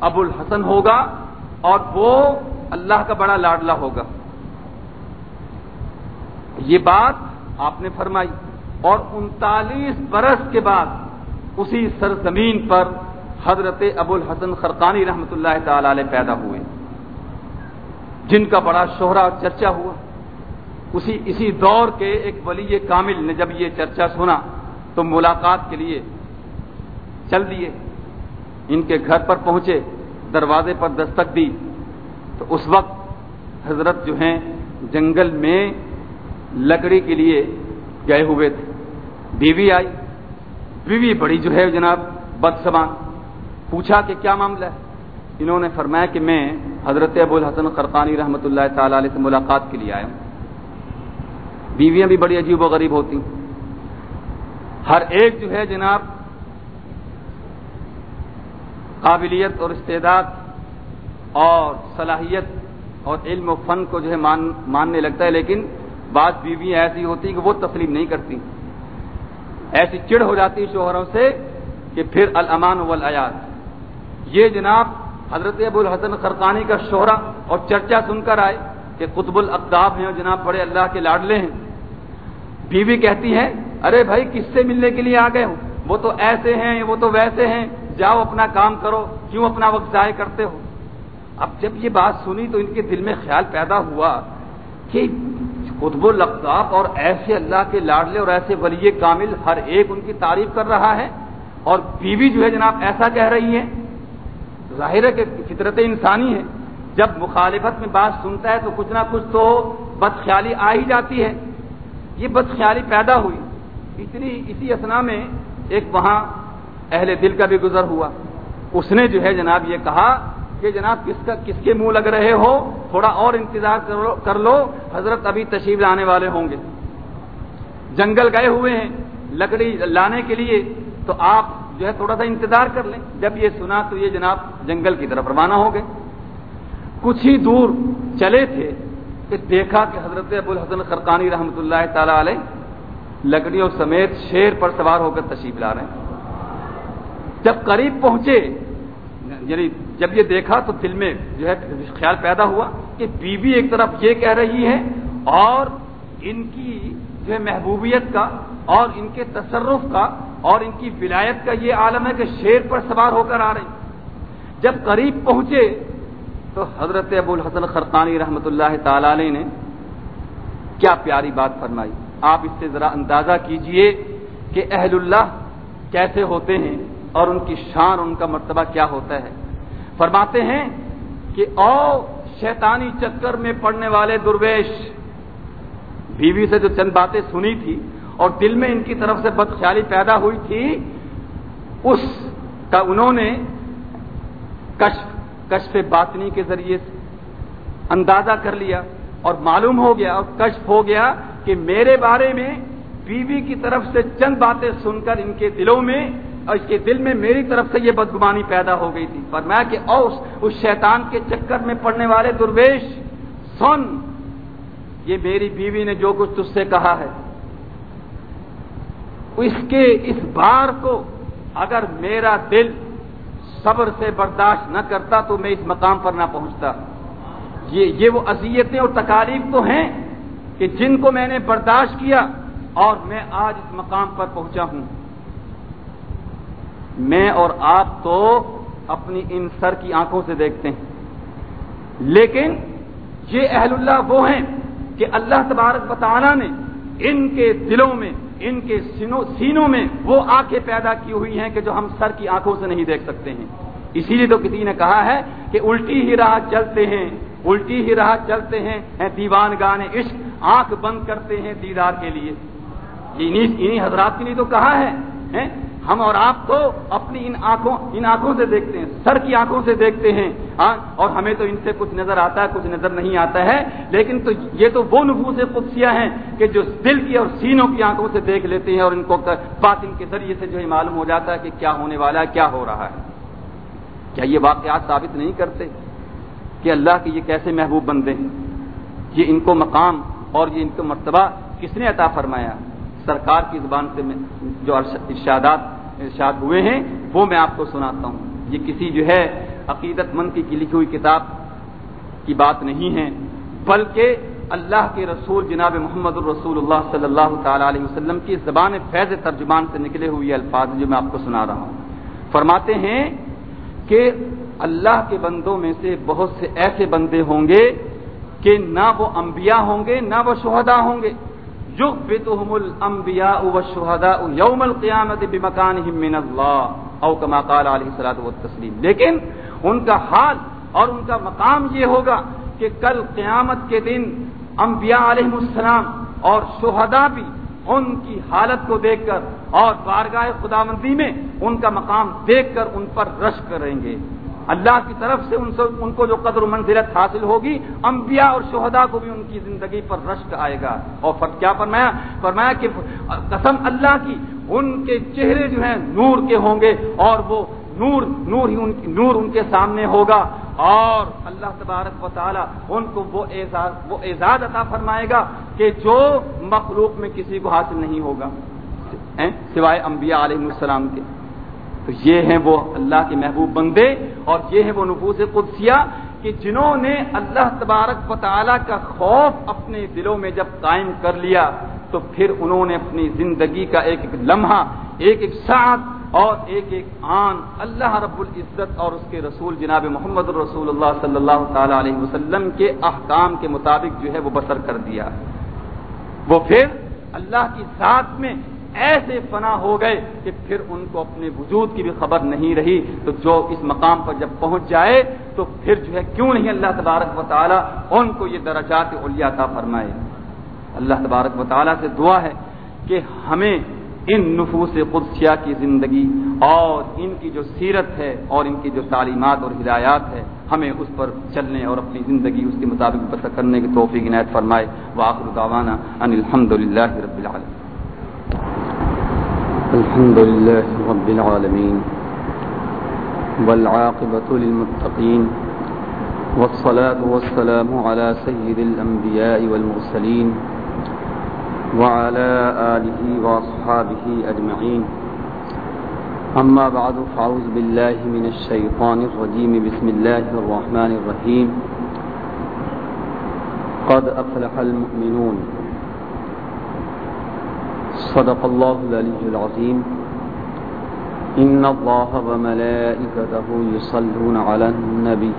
ابو الحسن ہوگا اور وہ اللہ کا بڑا لاڈلا ہوگا۔ یہ بات آپ نے فرمائی۔ اور انتالیس برس کے بعد اسی سرزمین پر حضرت ابو الحسن خرقانی رحمت اللہ تعالی علیہ پیدا ہوئے۔ جن کا بڑا شہرا چرچا ہوا۔ اسی اسی دور کے ایک ولی کامل نے جب یہ چرچا سنا تو ملاقات کے لیے چل دیے۔ ان کے گھر پر پہنچے، دروازے پر دستک دی۔ تو اس وقت حضرت جو ہیں، جنگل میں لکڑی کے لیے گئے ہوئے تھے۔ بیوی آئی۔ بیوی بڑی جو ہے جناب بد سبان پوچھا کہ کیا معاملہ ہے؟ انہوں نے فرمایا کہ میں حضرت ابو الحسن قرقانی رحمۃ اللہ تعالی علیہ سے ملاقات کے لیے آیا ہوں۔ بیویاں بھی بڑی عجیب و غریب ہوتی۔ ہر ایک جو ہے جناب قابلیت اور استعداد اور صلاحیت اور علم و فن کو جو ہے مان ماننے لگتا ہے، لیکن بعض بیویاں ایسی ہوتی کہ وہ تسلیم نہیں کرتی۔ ایسی چڑ ہو جاتی شوہروں سے کہ پھر الامان والیاد یہ جناب حضرت ابو الحسن خرقانی کا شہرا اور چرچا سن کر آئے کہ قطب الاقداب ہیں اور جناب بڑے اللہ کے لاڈلے ہیں۔ بیوی کہتی ہے، ارے بھائی، کس سے ملنے کے لیے آ گئے ہو؟ وہ تو ایسے ہیں، وہ تو ویسے ہیں۔ جاؤ اپنا کام کرو، کیوں اپنا وقت ضائع کرتے ہو؟ اب جب یہ بات سنی تو ان کے دل میں خیال پیدا ہوا کہ قطب القطاب اور ایسے اللہ کے لاڈلے اور ایسے ولی کامل ہر ایک ان کی تعریف کر رہا ہے اور بیوی جو ہے جناب ایسا کہہ رہی ہے، ظاہر ہے کہ فطرت انسانی ہے۔ جب مخالفت میں بات سنتا ہے تو کچھ نہ کچھ تو بد خیالی آ ہی جاتی ہے۔ یہ بد خیالی پیدا ہوئی۔ اتنی، اسی اسنا میں ایک وہاں اہل دل کا بھی گزر ہوا۔ اس نے جو ہے جناب یہ کہا کہ جناب کس کا کس کے منہ لگ رہے ہو؟ تھوڑا اور انتظار کر لو حضرت ابھی تشریف لانے والے ہوں گے۔ جنگل گئے ہوئے ہیں لکڑی لانے کے لیے، تو آپ جو ہے تھوڑا سا انتظار کر لیں۔ جب یہ سنا تو یہ جناب جنگل کی طرف روانہ ہو گئے۔ کچھ ہی دور چلے تھے کہ دیکھا کہ حضرت ابو الحسن خرقانی رحمۃ اللہ تعالی علیہ لکڑیوں سمیت شیر پر سوار ہو کر تشریف لا رہے ہیں۔ جب قریب پہنچے یعنی جب یہ دیکھا تو دل میں جو ہے خیال پیدا ہوا کہ بیوی ایک طرف یہ کہہ رہی ہے اور ان کی جو ہے محبوبیت کا اور ان کے تصرف کا اور ان کی ولایت کا یہ عالم ہے کہ شیر پر سوار ہو کر آ رہے ہیں۔ جب قریب پہنچے تو حضرت ابو الحسن خرقانی رحمۃ اللہ تعالی علیہ نے کیا پیاری بات فرمائی۔ آپ اس سے ذرا اندازہ کیجیے کہ اہل اللہ کیسے ہوتے ہیں اور ان کی شان ان کا مرتبہ کیا ہوتا ہے۔ فرماتے ہیں کہ او شیطانی چکر میں پڑنے والے درویش، بیوی سے جو چند باتیں سنی تھی اور دل میں ان کی طرف سے بد خیالی پیدا ہوئی تھی، اس کا انہوں نے کشف کشف باطنی کے ذریعے سے اندازہ کر لیا اور معلوم ہو گیا اور کشف ہو گیا کہ میرے بارے میں بیوی کی طرف سے چند باتیں سن کر ان کے دلوں میں اور اس کے دل میں میری طرف سے یہ بدگمانی پیدا ہو گئی تھی۔ پر میں کہ اوس، اس شیطان کے چکر میں پڑنے والے درویش، سن، یہ میری بیوی نے جو کچھ تج سے کہا ہے۔ اس کے اس بار کو اگر میرا دل صبر سے برداشت نہ کرتا تو میں اس مقام پر نہ پہنچتا۔ یہ یہ وہ اذیتیں اور تکالیف تو ہیں کہ جن کو میں نے برداشت کیا اور میں آج اس مقام پر پہنچا ہوں۔ میں اور آپ تو اپنی ان سر کی آنکھوں سے دیکھتے ہیں۔ لیکن یہ اہل اللہ وہ ہیں کہ اللہ تبارک بطالہ نے ان کے دلوں میں، ان کے سینوں میں وہ آنکھیں پیدا کی ہوئی ہیں کہ جو ہم سر کی آنکھوں سے نہیں دیکھ سکتے ہیں۔ اسی لیے تو کسی نے کہا ہے کہ الٹی ہی راہ چلتے ہیں، الٹی ہی راہ چلتے ہیں دیوان گانے عشق، آنکھ بند کرتے ہیں دیدار کے لیے۔ انہیں حضرات کے لیے تو کہا ہے ہم اور آپ تو اپنی ان آنکھوں ان آنکھوں سے دیکھتے ہیں، سر کی آنکھوں سے دیکھتے ہیں۔ ہاں، اور ہمیں تو ان سے کچھ نظر آتا ہے، کچھ نظر نہیں آتا ہے۔ لیکن تو یہ تو وہ نفوس قدسیاں ہیں کہ جو دل کی اور سینوں کی آنکھوں سے دیکھ لیتے ہیں اور ان کو بات ان کے ذریعے سے جو ہے معلوم ہو جاتا ہے کہ کیا ہونے والا ہے، کیا ہو رہا ہے۔ کیا یہ واقعات ثابت نہیں کرتے کہ اللہ کے یہ کیسے محبوب بندے ہیں؟ یہ ان کو مقام اور یہ ان کو مرتبہ کس نے عطا فرمایا؟ سرکار کی زبان سے جو ارشادات ارشاد ہوئے ہیں، وہ میں آپ کو سناتا ہوں۔ یہ کسی جو ہے عقیدت مند کی لکھی ہوئی کتاب کی بات نہیں ہے، بلکہ اللہ کے رسول جناب محمد الرسول اللہ صلی اللہ تعالی علیہ وسلم کی زبان فیض ترجمان سے نکلے ہوئے الفاظ جو میں آپ کو سنا رہا ہوں۔ فرماتے ہیں کہ اللہ کے بندوں میں سے بہت سے ایسے بندے ہوں گے کہ نہ وہ انبیاء ہوں گے، نہ وہ شہدا ہوں گے۔ يغبطهم الانبياء والشهداء يوم القيامه بمكانهم من الله او كما قال عليه الصلاه والتسليم لیکن ان کا حال اور ان کا مقام یہ ہوگا کہ کل قیامت کے دن انبیاء علیہ السلام اور شہداء بھی ان کی حالت کو دیکھ کر اور بارگاہ خدا مندی میں ان کا مقام دیکھ کر ان پر رش کریں گے۔ اللہ کی طرف سے ان, سے ان کو جو قدر و منزلت حاصل ہوگی انبیاء اور شہداء کو بھی ان کی زندگی پر رشک آئے گا۔ اور فرق کیا فرمایا؟ فرمایا کہ قسم اللہ کی ان کے چہرے جو ہیں نور کے ہوں گے اور وہ نور نور ہی ان کی نور ان کے سامنے ہوگا۔ اور اللہ تبارک و تعالی ان کو وہ اعزاز وہ اعزاز عطا فرمائے گا کہ جو مخلوق میں کسی کو حاصل نہیں ہوگا۔ سوائے انبیاء علیہ السلام کے۔ تو یہ ہیں وہ اللہ کے محبوب بندے اور یہ ہیں وہ نفوس قدسیہ کہ جنہوں نے اللہ تبارک و تعالی کا خوف اپنے دلوں میں جب قائم کر لیا تو پھر انہوں نے اپنی زندگی کا ایک ایک لمحہ، ایک ایک ساتھ اور ایک ایک آن اللہ رب العزت اور اس کے رسول جناب محمد الرسول اللہ صلی اللہ تعالی علیہ وسلم کے احکام کے مطابق جو ہے وہ بسر کر دیا۔ وہ پھر اللہ کی ذات میں ایسے فنا ہو گئے کہ پھر ان کو اپنے وجود کی بھی خبر نہیں رہی۔ تو جو اس مقام پر جب پہنچ جائے، تو پھر جو ہے کیوں نہیں اللہ تبارک و تعالیٰ ان کو یہ درجات علیہ فرمائے؟ اللہ تبارک و تعالیٰ سے دعا ہے کہ ہمیں ان نفوس قدسیہ کی زندگی اور ان کی جو سیرت ہے اور ان کی جو تعلیمات اور ہدایات ہے، ہمیں اس پر چلنے اور اپنی زندگی اس کے مطابق بسر کرنے کی توفیق عنایت فرمائے۔ وآخر دعوانا ان الحمد للہ رب العالمين الحمد لله رب العالمين والعاقبة للمتقين والصلاة والسلام على سيد الأنبياء والمرسلين وعلى آله وأصحابه أجمعين. أما بعد فعوذ بالله من الشيطان الرجيم. بسم الله الرحمن الرحيم. قد أفلح المؤمنون. صدق الله العلي العظيم. إن الله وملائكته يصلون على النبي.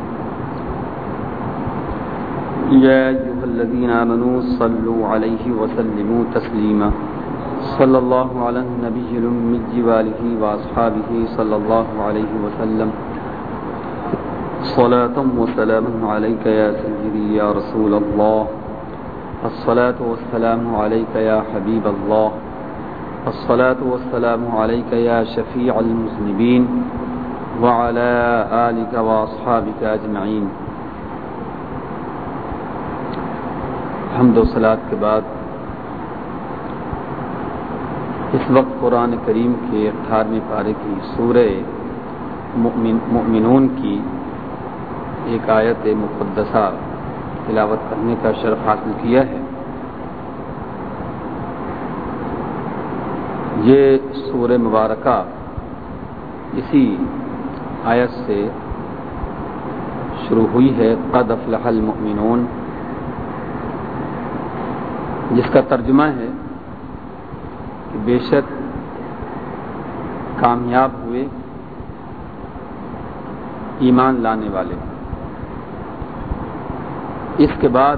يا أيها الذين آمنوا صلوا عليه وسلموا تسليما. صلى الله على النبي الأمي واله وأصحابه صلى الله عليه وسلم. صلاة وسلام عليك يا سيدي يا رسول الله. الصلاة والسلام عليك يا حبيب الله. الصلاة والسلام عليك يا شفيع المذنبين وعلى آلك وأصحابك أجمعين. حمد و صلات کے بعد اس وقت قرآن کریم کے اٹھارہویں پارے کی سورہ مؤمنون کی ایک آیت مقدسہ تلاوت کرنے کا شرف حاصل کیا ہے۔ یہ سور مبارکہ اسی آیت سے شروع ہوئی ہے، قد افلح المؤمنون۔ جس کا ترجمہ ہے کہ بے شک کامیاب ہوئے ایمان لانے والے۔ اس کے بعد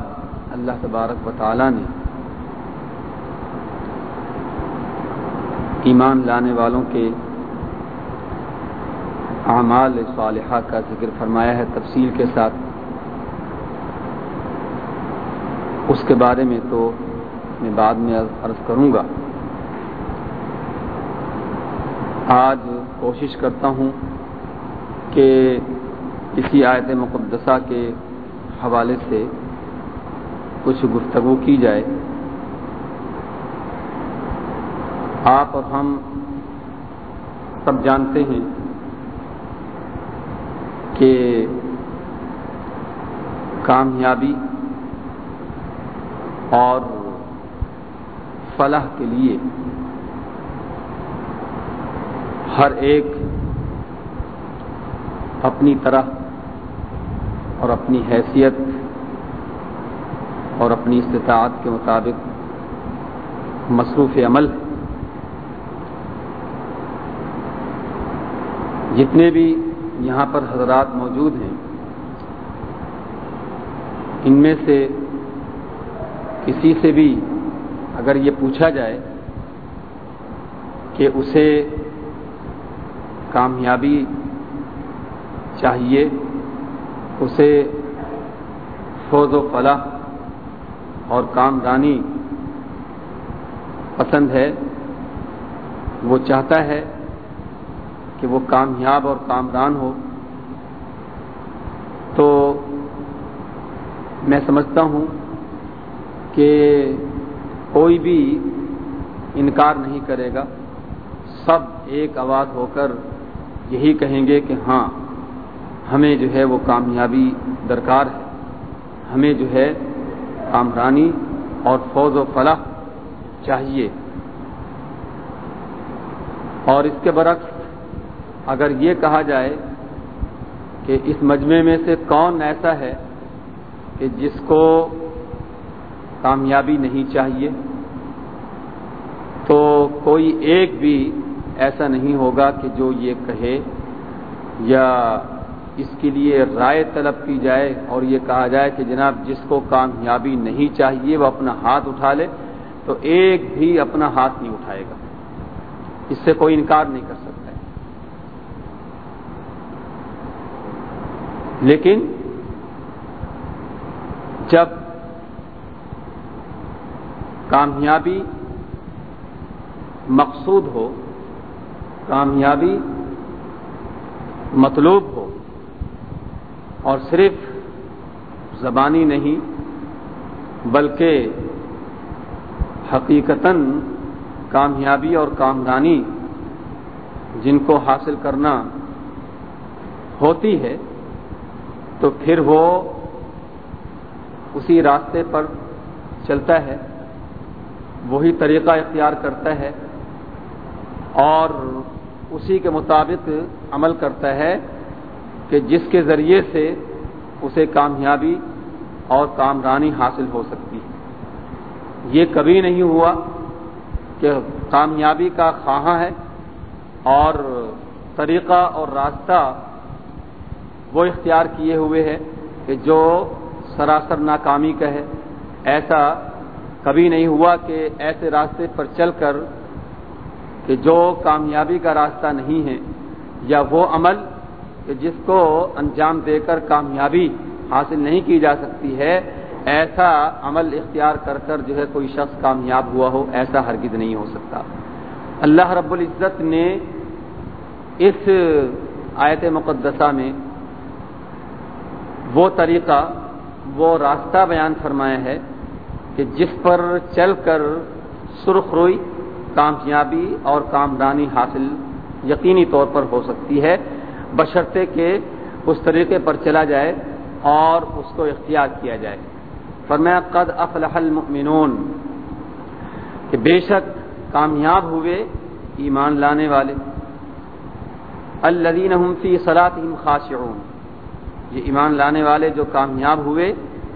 اللہ تبارک و تعالی نے ایمان لانے والوں کے اعمال صالحہ کا ذکر فرمایا ہے، تفصیل کے ساتھ۔ اس کے بارے میں تو میں بعد میں عرض کروں گا۔ آج کوشش کرتا ہوں کہ کسی آیت مقدسہ کے حوالے سے کچھ گفتگو کی جائے۔ آپ اور ہم سب جانتے ہیں کہ کامیابی اور فلاح کے لیے ہر ایک اپنی طرح اور اپنی حیثیت اور اپنی استطاعت کے مطابق مصروف عمل جتنے بھی یہاں پر حضرات موجود ہیں، ان میں سے کسی سے بھی اگر یہ پوچھا جائے کہ اسے کامیابی چاہیے، اسے فوز و فلاح اور کامرانی پسند ہے، وہ چاہتا ہے کہ وہ کامیاب اور کامران ہو۔ تو میں سمجھتا ہوں کہ کوئی بھی انکار نہیں کرے گا۔ سب ایک آواز ہو کر یہی کہیں گے کہ ہاں ہمیں جو ہے وہ کامیابی درکار ہے۔ ہمیں جو ہے کامرانی اور فوج و فلاح چاہیے۔ اور اس کے برعکس اگر یہ کہا جائے کہ اس مجمع میں سے کون ایسا ہے کہ جس کو کامیابی نہیں چاہیے، تو کوئی ایک بھی ایسا نہیں ہوگا کہ جو یہ کہے یا اس کے لیے رائے طلب کی جائے اور یہ کہا جائے کہ جناب جس کو کامیابی نہیں چاہیے وہ اپنا ہاتھ اٹھا لے، تو ایک بھی اپنا ہاتھ نہیں اٹھائے گا۔ اس سے کوئی انکار نہیں کر سکتا ہے لیکن جب کامیابی مقصود ہو، کامیابی مطلوب ہو، اور صرف زبانی نہیں، بلکہ حقیقتاً کامیابی اور کامرانی جن کو حاصل کرنا ہوتی ہے تو پھر وہ اسی راستے پر چلتا ہے، وہی طریقہ اختیار کرتا ہے اور اسی کے مطابق عمل کرتا ہے کہ جس کے ذریعے سے اسے کامیابی اور کامرانی حاصل ہو سکتی ہے۔ یہ کبھی نہیں ہوا کہ کامیابی کا خواہاں ہے اور طریقہ اور راستہ وہ اختیار کیے ہوئے ہے کہ جو سراسر ناکامی کا ہے ایسا کبھی نہیں ہوا کہ ایسے راستے پر چل کر کہ جو کامیابی کا راستہ نہیں ہے یا وہ عمل کہ جس کو انجام دے کر کامیابی حاصل نہیں کی جا سکتی ہے، ایسا عمل اختیار کر کر جو ہے کوئی شخص کامیاب ہوا ہو، ایسا ہرگز نہیں ہو سکتا۔ اللہ رب العزت نے اس آیت مقدسہ میں وہ طریقہ، وہ راستہ بیان فرمایا ہے کہ جس پر چل کر سرخ روئی کامیابی اور کامرانی حاصل یقینی طور پر ہو سکتی ہے، بشرطے کہ اس طریقے پر چلا جائے اور اس کو اختیار کیا جائے۔ فرمایا، قد افلح المؤمنون۔ کہ بے شک کامیاب ہوئے ایمان لانے والے۔ الذین هم فی صلاتهم خاشعون۔ یہ ایمان لانے والے جو کامیاب ہوئے،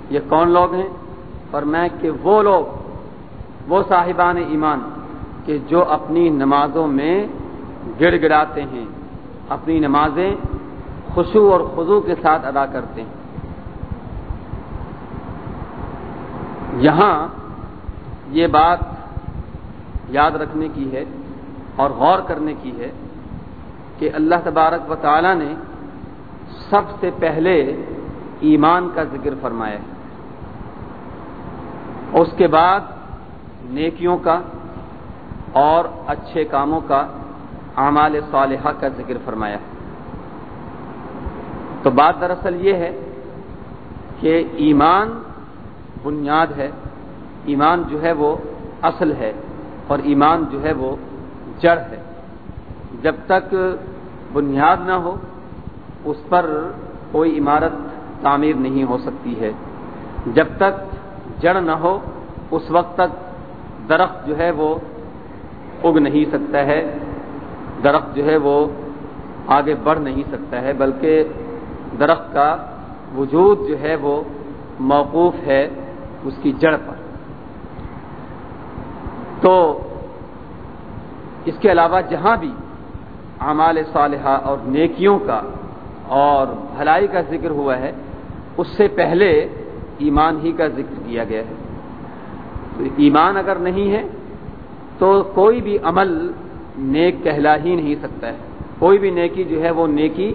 یہ کون لوگ ہیں؟ فرمایا کہ وہ لوگ، وہ صاحبان ایمان کہ جو اپنی نمازوں میں گڑ گڑاتے ہیں، اپنی نمازیں خوشو اور خضو کے ساتھ ادا کرتے ہیں۔ یہاں یہ بات یاد رکھنے کی ہے اور غور کرنے کی ہے کہ اللہ تبارک و تعالی نے سب سے پہلے ایمان کا ذکر فرمایا ہے۔ اس کے بعد نیکیوں کا اور اچھے کاموں کا اعمال صالحہ کا ذکر فرمایا ہے۔ تو بات دراصل یہ ہے کہ ایمان بنیاد ہے، ایمان جو ہے وہ اصل ہے اور ایمان جو ہے وہ جڑ ہے۔ جب تک بنیاد نہ ہو اس پر کوئی عمارت تعمیر نہیں ہو سکتی ہے۔ جب تک جڑ نہ ہو، اس وقت تک درخت جو ہے وہ اگ نہیں سکتا ہے۔ درخت جو ہے وہ آگے بڑھ نہیں سکتا ہے، بلکہ درخت کا وجود جو ہے وہ موقوف ہے اس کی جڑ پر۔ تو اس کے علاوہ جہاں بھی اعمال صالحہ اور نیکیوں کا اور بھلائی کا ذکر ہوا ہے، اس سے پہلے ایمان ہی کا ذکر کیا گیا ہے۔ تو ایمان اگر نہیں ہے، تو کوئی بھی عمل نیک کہلا ہی نہیں سکتا ہے۔ کوئی بھی نیکی جو ہے وہ نیکی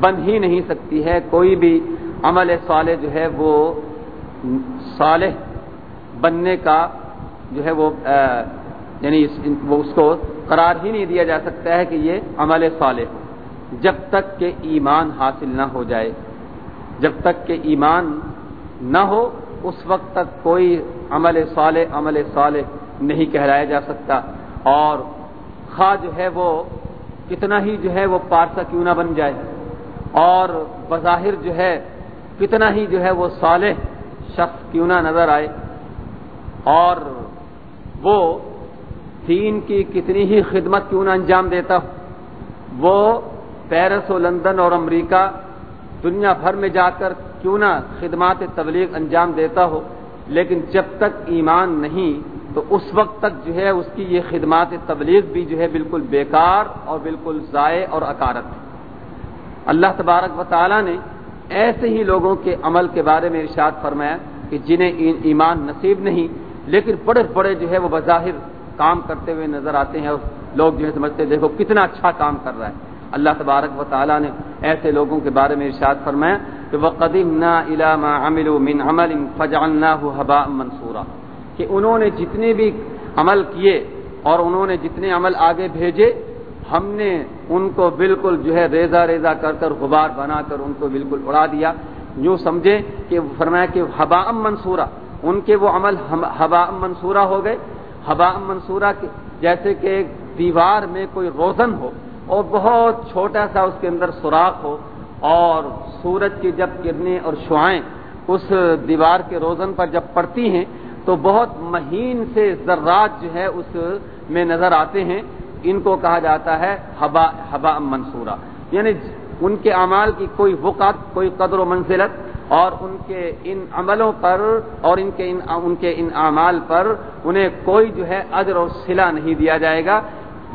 بن ہی نہیں سکتی ہے۔ کوئی بھی عمل صالح جو ہے وہ صالح بننے کا جو ہے وہ یعنی وہ اس کو قرار ہی نہیں دیا جا سکتا ہے کہ یہ عمل صالح ہو۔ جب تک کہ ایمان حاصل نہ ہو جائے۔ جب تک کہ ایمان نہ ہو، اس وقت تک کوئی عمل صالح عمل صالح نہیں کہلایا جا سکتا۔ اور خواہ جو ہے وہ کتنا ہی جو ہے وہ پارسا کیوں نہ بن جائے۔ اور بظاہر جو ہے کتنا ہی جو ہے وہ صالح شخص کیوں نہ نظر آئے۔ اور وہ دین کی کتنی ہی خدمت کیوں نہ انجام دیتا ہو۔ وہ پیرس و لندن اور امریکہ دنیا بھر میں جا کر کیوں نہ خدمات تبلیغ انجام دیتا ہو، لیکن جب تک ایمان نہیں، تو اس وقت تک جو ہے اس کی یہ خدمات تبلیغ بھی جو ہے بالکل بیکار اور بالکل ضائع اور اکارت ہے۔ اللہ تبارک و تعالیٰ نے ایسے ہی لوگوں کے عمل کے بارے میں ارشاد فرمایا کہ جنہیں ایمان نصیب نہیں، لیکن بڑے بڑے جو ہے وہ بظاہر کام کرتے ہوئے نظر آتے ہیں اور لوگ جو ہے سمجھتے دیکھو کتنا اچھا کام کر رہا ہے۔ اللہ تبارک و تعالیٰ نے ایسے لوگوں کے بارے میں ارشاد فرمایا کہ وہ قدیم نا علامہ امل من عمل فجالنا حبا منصورہ کہ انہوں نے جتنے بھی عمل کیے اور انہوں نے جتنے عمل آگے بھیجے، ہم نے ان کو بالکل جو ہے ریزا ریزا کر کر غبار بنا کر ان کو بالکل اڑا دیا۔ یوں سمجھے کہ فرمایا کہ حبا منصورہ ان کے وہ عمل حبا منصورہ ہو گئے۔ حبا منصورہ جیسے کہ دیوار میں کوئی روزن ہو اور بہت چھوٹا سا اس کے اندر سوراخ ہو اور سورج کی جب کرنیں اور شعائیں اس دیوار کے روزن پر جب پڑتی ہیں تو بہت مہین سے ذرات جو ہے اس میں نظر آتے ہیں۔ ان کو کہا جاتا ہے ہبا ہبا منصورہ۔ یعنی ان کے اعمال کی کوئی وقت، کوئی قدر و منزلت اور ان کے ان عملوں پر اور ان کے ان ان کے ان اعمال پر انہیں کوئی جو ہے ادر اور سلا نہیں دیا جائے گا۔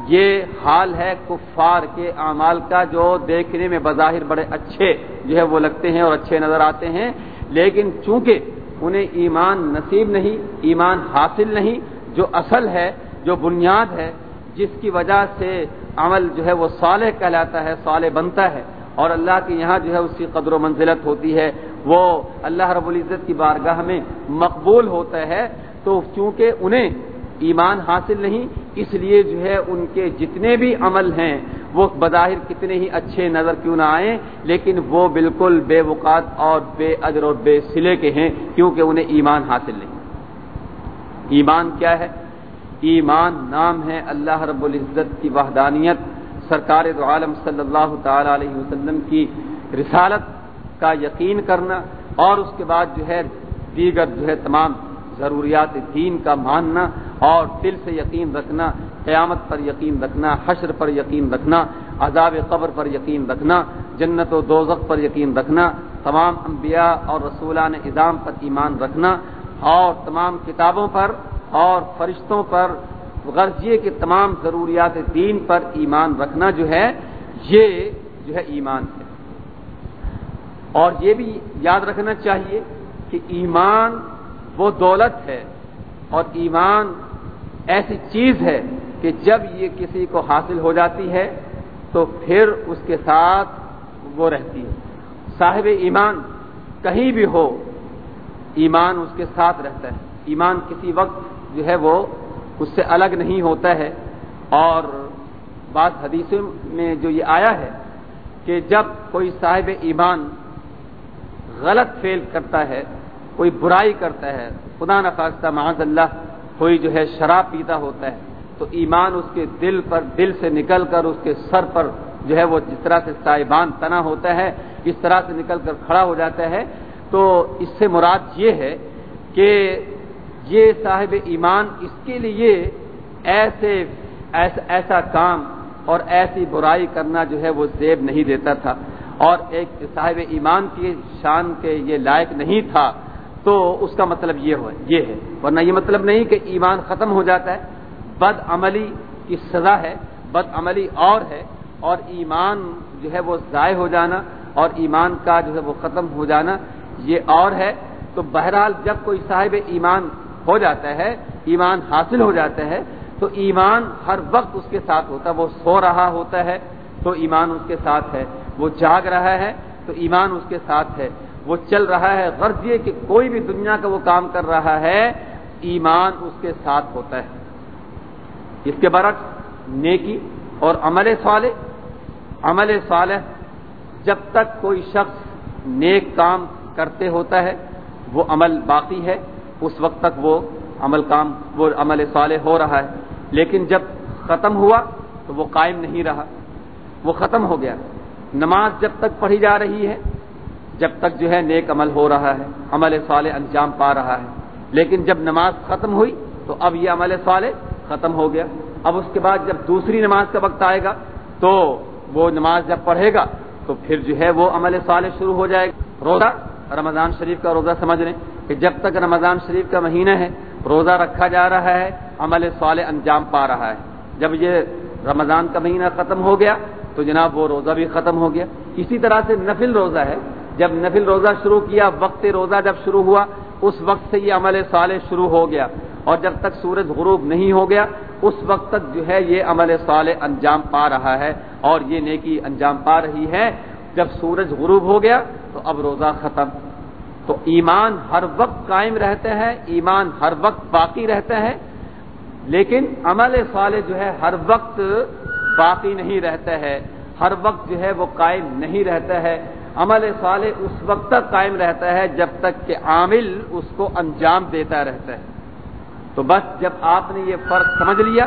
یہ حال ہے کفار کے اعمال کا جو دیکھنے میں بظاہر بڑے اچھے جو ہے وہ لگتے ہیں اور اچھے نظر آتے ہیں، لیکن چونکہ انہیں ایمان نصیب نہیں، ایمان حاصل نہیں، جو اصل ہے، جو بنیاد ہے، جس کی وجہ سے عمل جو ہے وہ صالح کہلاتا ہے، صالح بنتا ہے، اور اللہ کے یہاں جو ہے اس کی قدر و منزلت ہوتی ہے، وہ اللہ رب العزت کی بارگاہ میں مقبول ہوتا ہے، تو چونکہ انہیں ایمان حاصل نہیں، اس لیے جو ہے ان کے جتنے بھی عمل ہیں، وہ بظاہر کتنے ہی اچھے نظر کیوں نہ آئیں، لیکن وہ بالکل بے وقات اور بے ادر اور بے سلے کے ہیں، کیونکہ انہیں ایمان حاصل نہیں۔ ایمان کیا ہے؟ ایمان نام ہے اللہ رب العزت کی وحدانیت، سرکار دو عالم صلی اللہ تعالی علیہ وسلم کی رسالت کا یقین کرنا، اور اس کے بعد جو ہے دیگر جو ہے تمام ضروریات دین کا ماننا اور دل سے یقین رکھنا، قیامت پر یقین رکھنا، حشر پر یقین رکھنا، عذاب قبر پر یقین رکھنا، جنت و دوزخ پر یقین رکھنا، تمام انبیاء اور رسولان اظام پر ایمان رکھنا اور تمام کتابوں پر اور فرشتوں پر غرضیے کے تمام ضروریات دین پر ایمان رکھنا جو ہے، یہ جو ہے ایمان ہے۔ اور یہ بھی یاد رکھنا چاہیے کہ ایمان وہ دولت ہے اور ایمان ایسی چیز ہے کہ جب یہ کسی کو حاصل ہو جاتی ہے تو پھر اس کے ساتھ وہ رہتی ہے۔ صاحب ایمان کہیں بھی ہو، ایمان اس کے ساتھ رہتا ہے۔ ایمان کسی وقت جو ہے وہ اس سے الگ نہیں ہوتا ہے۔ اور بعض حدیثوں میں جو یہ آیا ہے کہ جب کوئی صاحب ایمان غلط فیل کرتا ہے کوئی برائی کرتا ہے، خدا نخواستہ معاذ اللہ کوئی جو ہے شراب پیتا ہوتا ہے، تو ایمان اس کے دل پر، دل سے نکل کر اس کے سر پر جو ہے وہ جس طرح سے صاحبان تنا ہوتا ہے، اس طرح سے نکل کر کھڑا ہو جاتا ہے۔ تو اس سے مراد یہ ہے کہ یہ صاحب ایمان اس کے لیے ایسے، ایسا ایسا کام اور ایسی برائی کرنا جو ہے وہ زیب نہیں دیتا تھا۔ اور ایک صاحب ایمان کی شان کے یہ لائق نہیں تھا۔ تو اس کا مطلب یہ ہو یہ ہے۔ ورنہ یہ مطلب نہیں کہ ایمان ختم ہو جاتا ہے۔ بد عملی کی سزا ہے، بد عملی اور ہے۔ اور ایمان جو ہے وہ ضائع ہو جانا اور ایمان کا جو ہے وہ ختم ہو جانا، یہ اور ہے۔ تو بہرحال جب کوئی صاحب ایمان ہو جاتا ہے، ایمان حاصل ہو جاتا ہے، تو ایمان ہر وقت اس کے ساتھ ہوتا ہے۔ وہ سو رہا ہوتا ہے تو ایمان اس کے ساتھ ہے۔ وہ جاگ رہا ہے تو ایمان اس کے ساتھ ہے۔ وہ چل رہا ہے۔ غرض یہ کہ کوئی بھی دنیا کا وہ کام کر رہا ہے، ایمان اس کے ساتھ ہوتا ہے۔ اس کے برعکس نیکی اور عمل صالح عمل صالح جب تک کوئی شخص نیک کام کرتے ہوتا ہے، وہ عمل باقی ہے۔ اس وقت تک وہ عمل کام، وہ عمل صالح ہو رہا ہے۔ لیکن جب ختم ہوا تو وہ قائم نہیں رہا، وہ ختم ہو گیا۔ نماز جب تک پڑھی جا رہی ہے جب تک جو ہے نیک عمل ہو رہا ہے، عمل صالح انجام پا رہا ہے۔ لیکن جب نماز ختم ہوئی تو اب یہ عمل صالح ختم ہو گیا۔ اب اس کے بعد جب دوسری نماز کا وقت آئے گا تو وہ نماز جب پڑھے گا تو پھر جو ہے وہ عمل صالح شروع ہو جائے گا۔ روزہ، رمضان شریف کا روزہ سمجھ لیں کہ جب تک رمضان شریف کا مہینہ ہے، روزہ رکھا جا رہا ہے، عمل صالح انجام پا رہا ہے۔ جب یہ رمضان کا مہینہ ختم ہو گیا تو جناب وہ روزہ بھی ختم ہو گیا۔ اسی طرح سے نفل روزہ ہے۔ جب نفل روزہ شروع کیا، وقت روزہ جب شروع ہوا، اس وقت سے یہ عمل صالح شروع ہو گیا۔ اور جب تک سورج غروب نہیں ہو گیا، اس وقت تک جو ہے یہ عمل صالح انجام پا رہا ہے۔ اور یہ نیکی انجام پا رہی ہے۔ جب سورج غروب ہو گیا، تو اب روزہ ختم۔ تو ایمان ہر وقت قائم رہتے ہیں ایمان ہر وقت باقی رہتا ہے۔ لیکن عمل صالح جو ہے، ہر وقت باقی نہیں رہتا ہے۔ ہر وقت جو ہے وہ قائم نہیں رہتا ہے۔ عمل صالح اس وقت تک قائم رہتا ہے جب تک کہ عامل اس کو انجام دیتا رہتا ہے۔ تو بس جب آپ نے یہ فرق سمجھ لیا،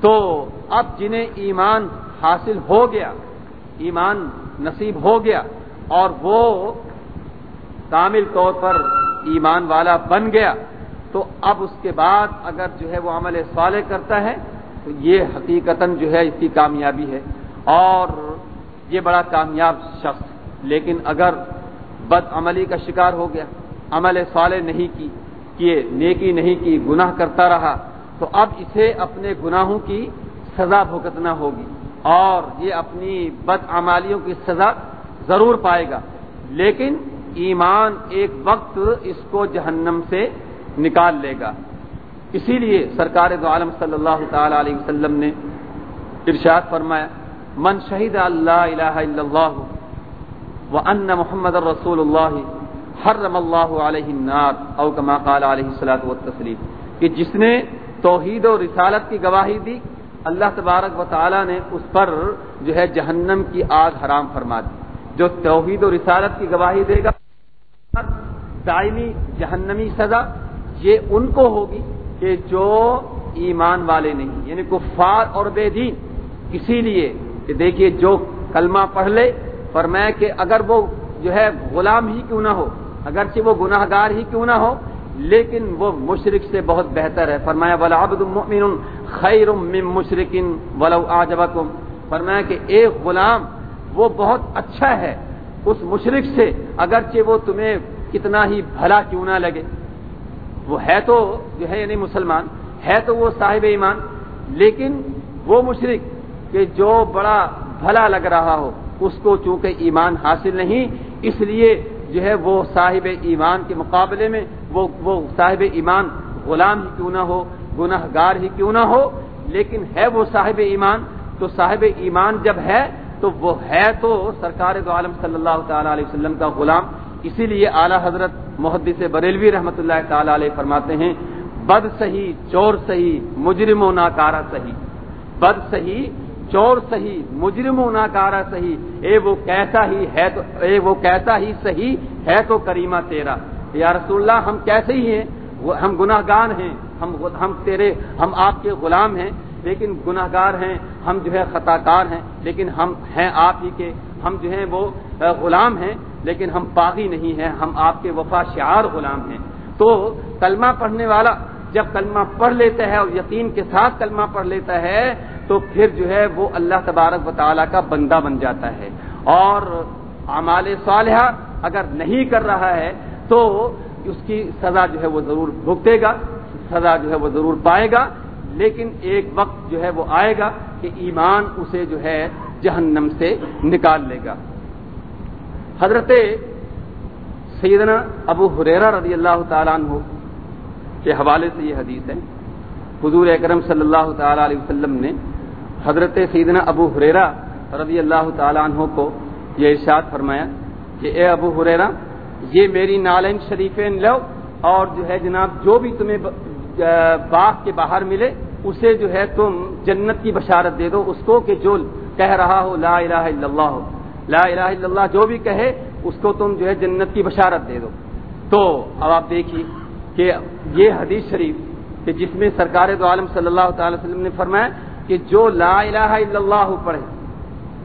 تو اب جنہیں ایمان حاصل ہو گیا، ایمان نصیب ہو گیا اور وہ کامل طور پر ایمان والا بن گیا، تو اب اس کے بعد اگر جو ہے وہ عمل صالح کرتا ہے، تو یہ حقیقت جو ہے اس کی کامیابی ہے۔ اور یہ بڑا کامیاب شخص لیکن اگر بد عملی کا شکار ہو گیا، عمل صالح نہیں کی، کیے، نیکی نہیں کی، گناہ کرتا رہا، تو اب اسے اپنے گناہوں کی سزا بھگتنا ہوگی۔ اور یہ اپنی بد عمالیوں کی سزا ضرور پائے گا۔ لیکن ایمان ایک وقت اس کو جہنم سے نکال لے گا۔ اسی لیے سرکار دو عالم صلی اللہ تعالی علیہ وسلم نے ارشاد فرمایا، من شہید اللہ الہ الا اللہ و ان محمد الرسول اللہ حرم اللہ علیہ النار او کما قال علیہ الصلوۃ والتسلیم کہ جس نے توحید و رسالت کی گواہی دی، اللہ تبارک و تعالی نے اس پر جو ہے جہنم کی آگ حرام فرما دی۔ جو توحید و رسالت کی گواہی دے گا، دائمی جہنمی سزا یہ ان کو ہوگی کہ جو ایمان والے نہیں۔ یعنی کفار اور بے دین۔ اسی لیے کہ دیکھیے جو کلمہ پڑھ لے فرمایا کہ اگر وہ جو ہے غلام ہی کیوں نہ ہو، اگرچہ وہ گناہ گار ہی کیوں نہ ہو، لیکن وہ مشرق سے بہت بہتر ہے۔ فرمایا، ولا عبد المؤمن خیر من مشرق ولو اعجبكم فرمایا کہ ایک غلام، وہ بہت اچھا ہے اس مشرق سے، اگرچہ وہ تمہیں کتنا ہی بھلا کیوں نہ لگے۔ وہ ہے تو جو ہے یعنی مسلمان، ہے تو وہ صاحب ایمان، لیکن وہ مشرق کہ جو بڑا بھلا لگ رہا ہو۔ اس کو چونکہ ایمان حاصل نہیں، اس لیے جو ہے وہ صاحب ایمان کے مقابلے میں، وہ وہ صاحب ایمان غلام ہی کیوں نہ ہو گناہ گار ہی کیوں نہ ہو، لیکن ہے وہ صاحب ایمان، تو صاحب ایمان جب ہے، تو وہ ہے تو سرکار دو عالم صلی اللہ تعالی علیہ وسلم کا غلام۔ اسی لیے اعلیٰ حضرت محدث بریلوی رحمۃ اللہ تعالی علیہ فرماتے ہیں، بد سہی چور سہی مجرم و ناکارا سہی بد سہی چور سہی مجرم و ناکارا سہی اے وہ کیسا ہی ہے تو اے وہ کیسا ہی صحیح ہے تو کریمہ تیرا۔ یا رسول اللہ، ہم کیسے ہی ہیں؟ ہم گناہ گار ہیں، ہم ہم تیرے ہم آپ کے غلام ہیں، لیکن گناہ گار ہیں، ہم جو ہے خطا کار ہیں، لیکن ہم ہیں آپ ہی کے۔ ہم جو ہیں وہ غلام ہیں، لیکن ہم باغی نہیں ہیں، ہم آپ کے وفا شعار غلام ہیں۔ تو کلمہ پڑھنے والا جب کلمہ پڑھ لیتا ہے اور یقین کے ساتھ کلمہ پڑھ لیتا ہے، تو پھر جو ہے وہ اللہ تبارک و تعالیٰ کا بندہ بن جاتا ہے۔ اور اعمال صالحہ اگر نہیں کر رہا ہے، تو اس کی سزا جو ہے وہ ضرور بھگتے گا، سزا جو ہے وہ ضرور پائے گا۔ لیکن ایک وقت جو ہے وہ آئے گا کہ ایمان اسے جو ہے جہنم سے نکال لے گا۔ حضرت سیدنا ابو حریرا رضی اللہ تعالیٰ عنہ کے حوالے سے یہ حدیث ہے۔ حضور اکرم صلی اللہ تعالیٰ علیہ وسلم نے حضرت سیدنا ابو حریرا رضی اللہ تعالیٰ عنہ کو یہ ارشاد فرمایا کہ اے ابو حریرا یہ میری نالین شریفین لو اور جو ہے جناب جو بھی تمہیں باغ کے باہر ملے، اسے جو ہے تم جنت کی بشارت دے دو، اس کو کہ جو کہہ رہا ہو، لا الہ الا اللہ، لا الہ الا اللہ جو بھی کہے، اس کو تم جو ہے جنت کی بشارت دے دو۔ تو اب آپ دیکھیے کہ یہ حدیث شریف کہ جس میں سرکار دو عالم صلی اللہ تعالی وسلم نے فرمایا کہ جو لا الہ الا اللہ پڑھے،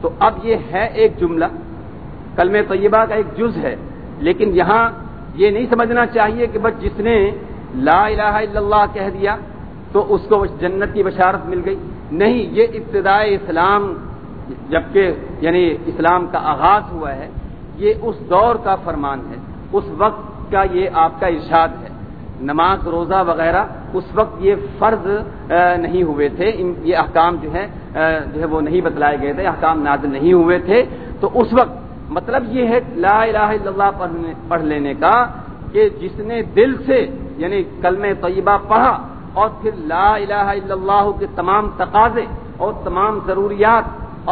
تو اب یہ ہے ایک جملہ کلم طیبہ کا ایک جز ہے، لیکن یہاں یہ نہیں سمجھنا چاہیے کہ بس جس نے لا الہ الا اللہ کہہ دیا تو اس کو جنت کی بشارت مل گئی۔ نہیں، یہ ابتدائی اسلام جبکہ یعنی اسلام کا آغاز ہوا ہے، یہ اس دور کا فرمان ہے، اس وقت کا یہ آپ کا ارشاد ہے۔ نماز، روزہ وغیرہ، اس وقت یہ فرض نہیں ہوئے تھے۔ یہ احکام جو ہے جو ہے وہ نہیں بتلائے گئے تھے، احکام نازل نہیں ہوئے تھے۔ تو اس وقت مطلب یہ ہے، لا الہ الا اللہ پڑھ لینے کا، کہ جس نے دل سے یعنی کلم طیبہ پڑھا، اور پھر لا الہ الا اللہ کے تمام تقاضے اور تمام ضروریات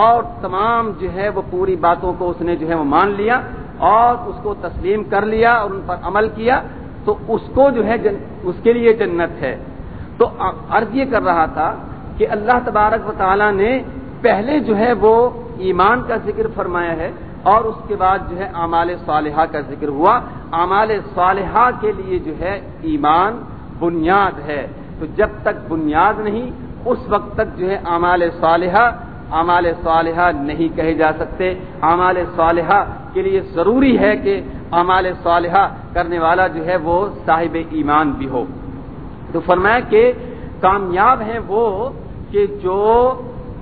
اور تمام جو ہے وہ پوری باتوں کو اس نے جو ہے وہ مان لیا اور اس کو تسلیم کر لیا اور ان پر عمل کیا۔ تو اس کو جو ہے جن، اس کے لیے جنت ہے۔ تو عرض یہ کر رہا تھا کہ اللہ تبارک و تعالیٰ نے پہلے جو ہے وہ ایمان کا ذکر فرمایا ہے اور اس کے بعد جو ہے اعمال صالحہ کا ذکر ہوا۔ اعمال صالحہ کے لیے جو ہے ایمان بنیاد ہے۔ تو جب تک بنیاد نہیں، اس وقت تک جو ہے اعمال صالحہ اعمال صالحہ نہیں کہے جا سکتے۔ اعمال صالحہ کے لیے ضروری ہے کہ اعمال صالحہ کرنے والا جو ہے وہ صاحب ایمان بھی ہو۔ تو فرمایا کہ کامیاب ہیں وہ کہ جو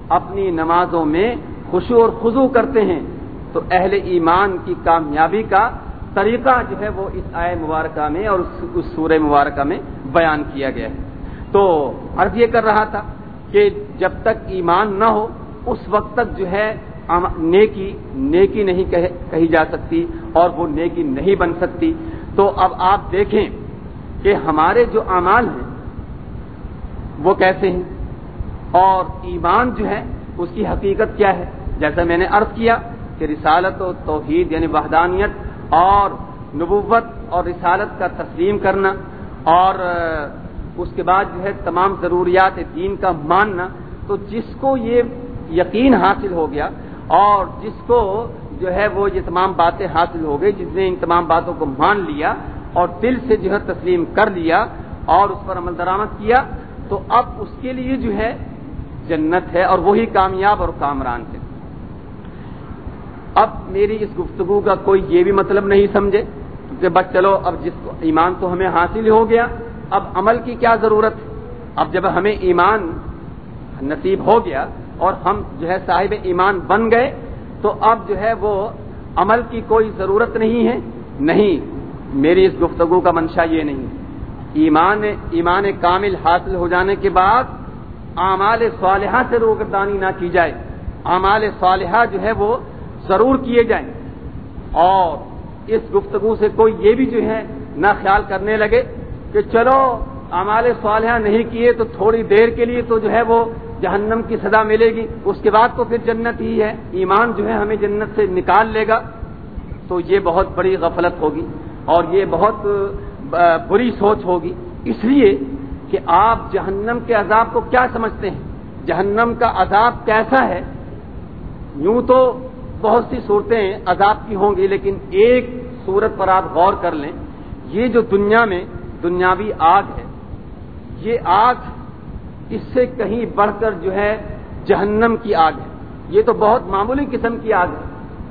اپنی نمازوں میں خوشو اور خضو کرتے ہیں۔ تو اہل ایمان کی کامیابی کا طریقہ جو ہے وہ اس آئے مبارکہ میں اور اس سورہ مبارکہ میں بیان کیا گیا۔ ہے تو عرض یہ کر رہا تھا کہ جب تک ایمان نہ ہو اس وقت تک جو ہے نیکی نیکی نہیں کہی جا سکتی اور وہ نیکی نہیں بن سکتی۔ تو اب آپ دیکھیں کہ ہمارے جو اعمال ہیں، وہ کیسے ہیں؟ اور ایمان جو ہے، اس کی حقیقت کیا ہے؟ جیسا میں نے عرض کیا کہ رسالت و توحید یعنی وحدانیت اور نبوت اور رسالت کا تسلیم کرنا اور، اس کے بعد جو ہے تمام ضروریات دین کا ماننا، تو جس کو یہ یقین حاصل ہو گیا اور جس کو جو ہے وہ یہ تمام باتیں حاصل ہو گئی، جس نے ان تمام باتوں کو مان لیا اور دل سے جو ہے تسلیم کر لیا اور اس پر عمل درآمد کیا، تو اب اس کے لیے جو ہے جنت ہے اور وہی کامیاب اور کامران ہے۔ اب میری اس گفتگو کا کوئی یہ بھی مطلب نہیں سمجھے۔ کہ بس چلو، اب جس کو ایمان تو ہمیں حاصل ہو گیا، اب عمل کی کیا ضرورت؟ ہے اب جب ہمیں ایمان نصیب ہو گیا اور ہم جو ہے صاحب ایمان بن گئے، تو اب جو ہے وہ عمل کی کوئی ضرورت نہیں ہے۔ نہیں، میری اس گفتگو کا منشا یہ نہیں ایمان ایمان کامل حاصل ہو جانے کے بعد اعمال صالحہ سے روگردانی نہ کی جائے۔ اعمال صالحہ جو ہے وہ ضرور کیے جائیں۔ اور اس گفتگو سے کوئی یہ بھی جو ہے نہ خیال کرنے لگے کہ چلو، اعمال صالحہ نہیں کیے تو تھوڑی دیر کے لیے تو جو ہے وہ جہنم کی سزا ملے گی۔ اس کے بعد تو پھر جنت ہی ہے۔ ایمان جو ہے ہمیں جنت سے نکال لے گا۔ تو یہ بہت بڑی غفلت ہوگی اور یہ بہت بری سوچ ہوگی۔ اس لیے کہ آپ جہنم کے عذاب کو کیا سمجھتے ہیں؟ جہنم کا عذاب کیسا ہے؟ یوں تو بہت سی صورتیں عذاب کی ہوں گی، لیکن ایک صورت پر آپ غور کر لیں۔ یہ جو دنیا میں دنیاوی آگ ہے، یہ آگ اس سے کہیں بڑھ کر جو ہے جہنم کی آگ ہے۔ یہ تو بہت معمولی قسم کی آگ ہے۔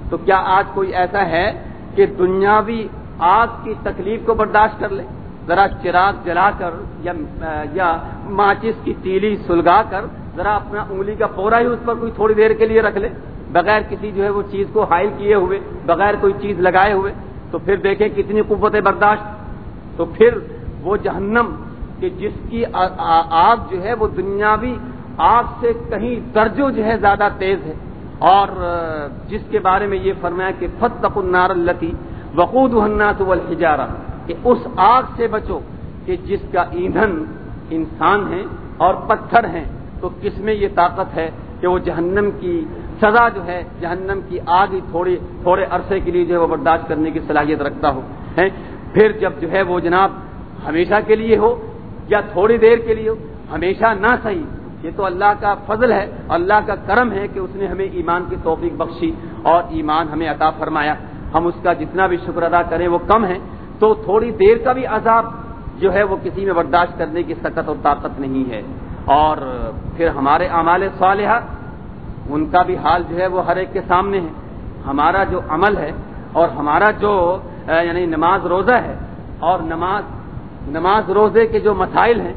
تو کیا آج کوئی ایسا ہے کہ دنیاوی آگ کی تکلیف کو برداشت کر لے؟ ذرا چراغ جلا کر یا یا ماچس کی تیلی سلگا کر ذرا اپنا انگلی کا پورا ہی اس پر کوئی تھوڑی دیر کے لیے رکھ لے۔ بغیر کسی جو ہے وہ چیز کو حائل کیے ہوئے، بغیر کوئی چیز لگائے ہوئے، تو پھر دیکھیں کتنی قوت برداشت۔ تو پھر وہ جہنم کہ جس کی آگ جو ہے وہ دنیاوی آگ سے کہیں درجو جو ہے زیادہ تیز ہے۔ اور جس کے بارے میں یہ فرمایا کہ فتق النار التی وقود الناس والحجارہ کہ اس آگ سے بچو کہ جس کا ایندھن انسان ہے اور پتھر ہیں۔ تو کس میں یہ طاقت ہے کہ وہ جہنم کی سزا جو ہے، جہنم کی آگ ہی تھوڑی، تھوڑے عرصے کے لیے جو ہے وہ برداشت کرنے کی صلاحیت رکھتا ہو ہے پھر جب جو ہے وہ جناب ہمیشہ کے لیے ہو یا تھوڑی دیر کے لیے ہو ہمیشہ نہ صحیح یہ تو اللہ کا فضل ہے، اللہ کا کرم ہے کہ اس نے ہمیں ایمان کی توفیق بخشی اور ایمان ہمیں عطا فرمایا۔ ہم اس کا جتنا بھی شکر ادا کریں وہ کم ہے تو تھوڑی دیر کا بھی عذاب جو ہے وہ کسی میں برداشت کرنے کی سکت اور طاقت نہیں ہے۔ اور پھر ہمارے اعمال صالحہ، ان کا بھی حال جو ہے وہ ہر ایک کے سامنے ہے۔ ہمارا جو عمل ہے اور ہمارا جو یعنی نماز روزہ ہے اور نماز نماز روزے کے جو مسائل ہیں،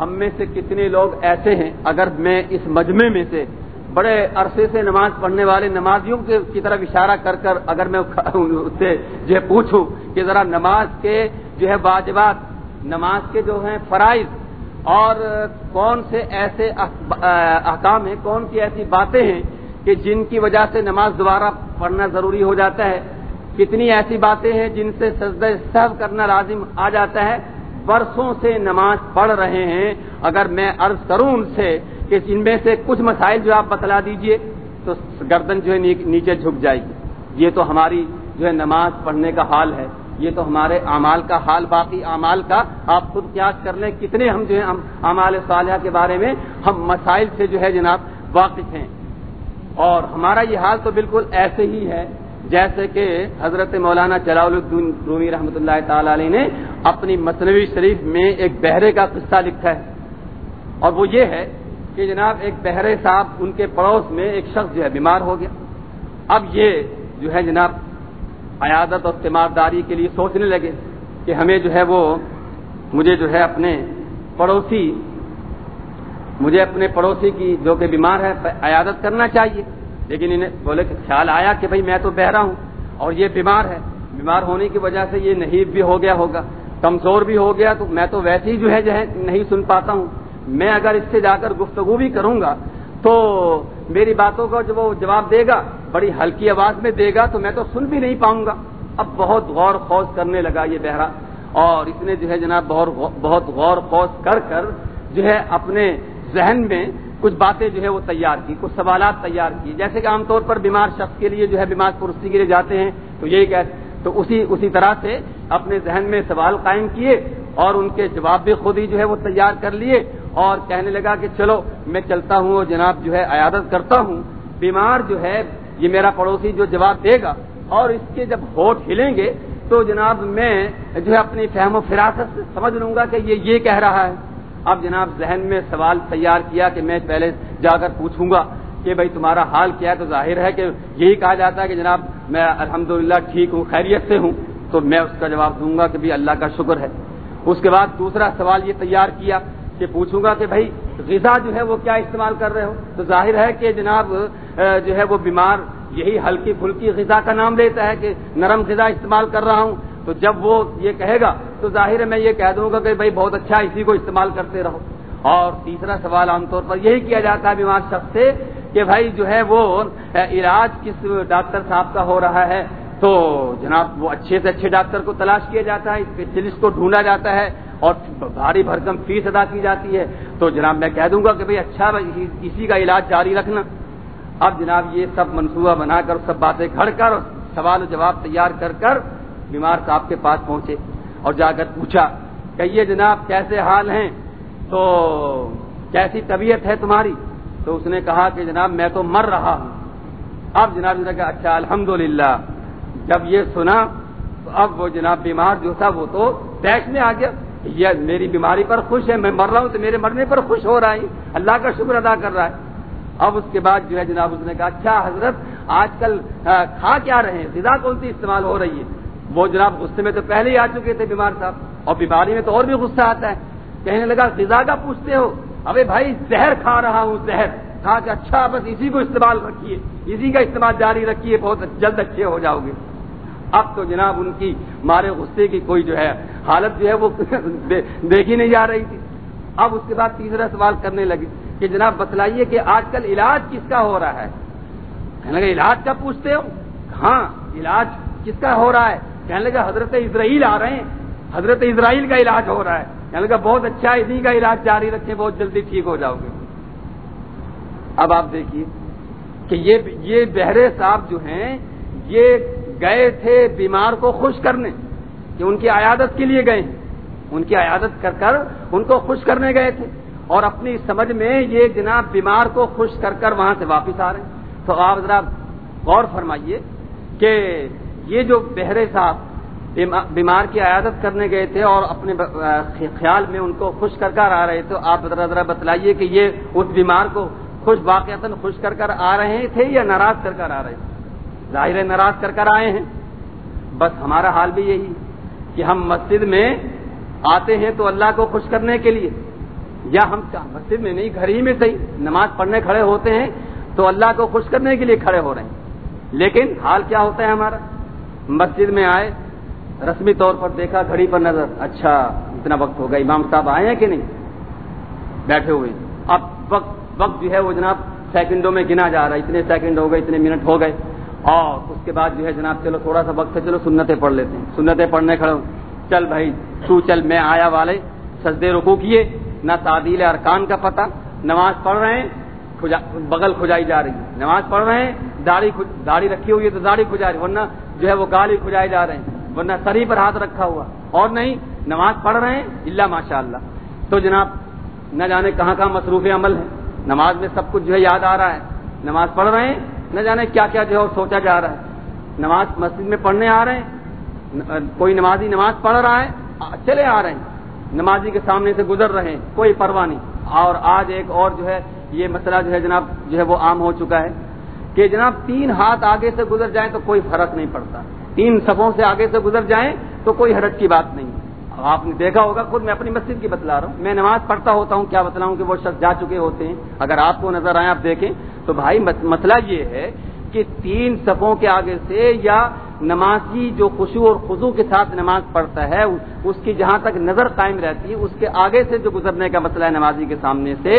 ہم میں سے کتنے لوگ ایسے ہیں، اگر میں اس مجمع میں سے بڑے عرصے سے نماز پڑھنے والے نمازیوں کی طرف اشارہ کر کر اگر میں اس سے جو ہے پوچھوں کہ ذرا نماز کے جو ہے واجبات، نماز کے جو ہیں فرائض اور کون سے ایسے احکام ہیں، کون سی ایسی باتیں ہیں کہ جن کی وجہ سے نماز دوبارہ پڑھنا ضروری ہو جاتا ہے۔ کتنی ایسی باتیں ہیں جن سے سجدہ سب کرنا لازم آ جاتا ہے۔ برسوں سے نماز پڑھ رہے ہیں، اگر میں عرض کروں ان سے کہ ان میں سے کچھ مسائل جو آپ بتلا دیجیے، تو گردن جو ہے نیچے جھک جائے گی۔ یہ تو ہماری جو ہے نماز پڑھنے کا حال ہے۔ یہ تو ہمارے اعمال کا حال، باقی اعمال کا آپ خود قیاس کر لیں کتنے ہم جو ہے اعمال صالحہ کے بارے میں ہم مسائل سے جو ہے جناب واقف ہیں۔ اور ہمارا یہ حال تو بالکل ایسے ہی ہے۔ جیسے کہ حضرت مولانا جلال الدین رومی رحمۃ اللہ تعالی علیہ نے اپنی مصنوعی شریف میں ایک بہرے کا قصہ لکھا ہے۔ اور وہ یہ ہے کہ جناب ایک بہرے صاحب ان کے پڑوس میں ایک شخص جو ہے بیمار ہو گیا۔ اب یہ جو ہے جناب عیادت اور تیمارداری کے لیے سوچنے لگے کہ ہمیں جو ہے وہ مجھے جو ہے اپنے پڑوسی، مجھے اپنے پڑوسی کی جو کہ بیمار ہے، عیادت کرنا چاہیے۔ لیکن انہیں بولے کہ خیال آیا کہ بھائی میں تو بہرا ہوں اور یہ بیمار ہے۔ بیمار ہونے کی وجہ سے یہ نہیں بھی ہو گیا ہوگا، کمزور بھی ہو گیا تو میں تو ویسے ہی جو ہے جو ہے نہیں سن پاتا ہوں۔ میں اگر اس سے جا کر گفتگو بھی کروں گا تو میری باتوں کا جو وہ جواب دے گا، بڑی ہلکی آواز میں دے گا تو میں تو سن بھی نہیں پاؤں گا۔ اب بہت غور خوص کرنے لگا یہ بہرا۔ اور اس نے جو ہے جناب بہت غور خوص کر کر جو ہے اپنے ذہن میں کچھ باتیں جو ہے وہ تیار کی، کچھ سوالات تیار کی جیسے کہ عام طور پر بیمار شخص کے لیے جو ہے بیمار پرستی کے لیے جاتے ہیں، تو یہی کہ تو اسی اسی طرح سے اپنے ذہن میں سوال قائم کیے اور ان کے جواب بھی خود ہی جو ہے وہ تیار کر لیے اور کہنے لگا کہ چلو میں چلتا ہوں اور جناب جو ہے عیادت کرتا ہوں۔ بیمار جو ہے، یہ میرا پڑوسی جو جواب دے گا اور اس کے جب ہوٹ ہلیں گے تو جناب میں جو ہے اپنی فہم و فراست سے سمجھ لوں گا کہ یہ یہ کہہ رہا ہے۔ اب جناب ذہن میں سوال تیار کیا کہ میں پہلے جا کر پوچھوں گا کہ بھائی تمہارا حال کیا ہے؟ تو ظاہر ہے کہ یہی کہا جاتا ہے کہ جناب میں الحمدللہ ٹھیک ہوں، خیریت سے ہوں، تو میں اس کا جواب دوں گا کہ بھی اللہ کا شکر ہے۔ اس کے بعد دوسرا سوال یہ تیار کیا کہ پوچھوں گا کہ بھائی غذا جو ہے وہ کیا استعمال کر رہے ہو؟ تو ظاہر ہے کہ جناب جو ہے وہ بیمار یہی ہلکی پھلکی غذا کا نام لیتا ہے کہ نرم غذا استعمال کر رہا ہوں۔ تو جب وہ یہ کہے گا تو ظاہر ہے میں یہ کہہ دوں گا کہ بھائی بہت اچھا اسی کو استعمال کرتے رہو۔ اور تیسرا سوال عام طور پر یہی کیا جاتا ہے بیمار شخص سے کہ بھائی جو ہے وہ علاج کس ڈاکٹر صاحب کا ہو رہا ہے؟ تو جناب وہ اچھے سے اچھے ڈاکٹر کو تلاش کیا جاتا ہے اسپیشلسٹ کو ڈھونڈا جاتا ہے اور بھاری بھرکم فیس ادا کی جاتی ہے۔ تو جناب میں کہہ دوں گا کہ بھائی اچھا اسی کا علاج جاری رکھنا۔ اب جناب یہ سب منصوبہ بنا کر، سب باتیں گھڑ کر سوال و جواب تیار کر کر بیمار صاحب کے پاس پہنچے اور جا کر پوچھا، کہیے جناب، کیسے حال ہیں؟ تو کیسی طبیعت ہے تمہاری؟ تو اس نے کہا کہ جناب، میں تو مر رہا ہوں۔ اب جناب نے کہا اچھا الحمد جب یہ سنا تو اب وہ جناب بیمار جو تھا وہ تو ٹیکس میں آ گیا۔ یہ میری بیماری پر خوش ہے، میں مر رہا ہوں تو میرے مرنے پر خوش ہو رہا ہے۔ اللہ کا شکر ادا کر رہا ہے۔ اب اس کے بعد جو ہے جناب، اس نے کہا اچھا حضرت، آج کل کھا کیا رہے ہیں؟ غذا کون سی استعمال ہو رہی ہے؟ وہ جناب غصے میں تو پہلے ہی آ چکے تھے بیمار صاحب، اور بیماری میں تو اور بھی غصہ آتا ہے۔ کہنے لگا، غذا کا پوچھتے ہو؟ ابھی بھائی، زہر کھا رہا ہوں، زہر۔ کھا کے اچھا بس اسی کو استعمال رکھیے، اسی کا استعمال جاری رکھیے، بہت جلد اچھے ہو جاؤ گے۔ اب تو جناب ان کی مارے غصے کی کوئی جو ہے حالت جو ہے وہ دیکھی نہیں جا رہی تھی۔ اب اس کے بعد تیسرا سوال کرنے لگے کہ جناب بتلائیے کہ آج کل علاج کس کا ہو رہا ہے؟ کہنے لگا علاج کا پوچھتے ہو؟ ہاں علاج کس کا ہو رہا ہے؟ کہنے لگا، حضرت اسرائیل آ رہے ہیں. حضرت اسرائیل کا علاج ہو رہا ہے. کہنے لگا، بہت اچھا اسی کا علاج جاری رکھیں، بہت جلدی ٹھیک ہو جاؤ گے. اب آپ دیکھیے کہ یہ بہرے صاحب جو ہیں، یہ گئے تھے بیمار کو خوش کرنے. کہ ان کی عیادت کے لیے گئے. ان کی عیادت کر کر ان کو خوش کرنے گئے تھے. اور اپنی سمجھ میں یہ جناب بیمار کو خوش کر کر وہاں سے واپس آ رہے ہیں. تو آپ ذرا غور فرمائیے کہ یہ جو بہرے صاحب بیمار کی عیادت کرنے گئے تھے اور اپنے خیال میں ان کو خوش کر کر آ رہے تھے، آپ ذرا ذرا بتلائیے کہ یہ اس بیمار کو خوش واقعات خوش کر کر آ رہے تھے یا ناراض کر کر آ رہے تھے؟ ظاہر ناراض کر کر آئے ہیں۔ بس ہمارا حال بھی یہی کہ ہم مسجد میں آتے ہیں تو اللہ کو خوش کرنے کے لیے، یا ہم مسجد میں نہیں، گھر ہی میں صحیح نماز پڑھنے کھڑے ہوتے ہیں تو اللہ کو خوش کرنے کے لیے کھڑے ہو رہے ہیں۔ لیکن حال کیا ہوتا ہے ہمارا؟ مسجد میں آئے، رسمی طور پر دیکھا، گھڑی پر نظر اچھا اتنا وقت ہوگا امام صاحب آئے ہیں کہ نہیں؟ بیٹھے ہوئے۔ اب وقت وقت جو ہے وہ جناب سیکنڈوں میں گنا جا رہا ہے، اتنے سیکنڈ ہو گئے، اتنے منٹ ہو گئے۔ اور اس کے بعد جو ہے جناب، چلو تھوڑا سا وقت ہے، چلو سنتیں پڑھ لیتے ہیں۔ سنتیں پڑھنے کھڑے چل بھائی، تو چل، میں آیا والے، سجدے رکو کیے، نہ تعدیل ارکان کا پتہ، نماز پڑھ رہے ہیں بغل کھجائی جا رہی ہے۔ نماز پڑھ رہے ہیں داڑھی داڑھی رکھی ہوئی ہے تو داڑھی کھجا رہی ورنہ جو ہے وہ گاڑی کھجائے جا رہے ہیں۔ ورنہ سری پر ہاتھ رکھا ہوا۔ اور نہیں، نماز پڑھ رہے ہیں اللہ ماشاء اللہ تو جناب، نہ جانے کہاں کہاں مصروف عمل ہے نماز میں سب کچھ جو ہے یاد آ رہا ہے۔ نماز پڑھ رہے ہیں، نہ جانے کیا کیا جو ہے سوچا جا رہا ہے۔ نماز مسجد میں پڑھنے آ رہے ہیں کوئی نمازی نماز پڑھ رہا ہے چلے آ رہے ہیں۔ نمازی کے سامنے سے گزر رہے ہیں، کوئی پرواہ نہیں۔ اور آج ایک اور جو ہے، یہ مسئلہ جو ہے جناب، جو ہے وہ عام ہو چکا ہے۔ کہ جناب تین ہاتھ آگے سے گزر جائیں تو کوئی فرق نہیں پڑتا۔ تین صفوں سے آگے سے گزر جائیں تو کوئی حرج کی بات نہیں۔ اب آپ نے دیکھا ہوگا، خود میں اپنی مسجد کی بتلا رہا ہوں۔ میں نماز پڑھتا ہوتا ہوں، کیا بتلاؤں کہ وہ شخص جا چکے ہوتے ہیں۔ اگر آپ کو نظر آئے، آپ دیکھیں۔ تو بھائی مسئلہ یہ ہے کہ تین صفوں کے آگے سے یا نمازی جو خوشو اور خزو کے ساتھ نماز پڑھتا ہے، اس کی جہاں تک نظر قائم رہتی ہے، اس کے آگے سے جو گزرنے کا مسئلہ ہے نمازی کے سامنے سے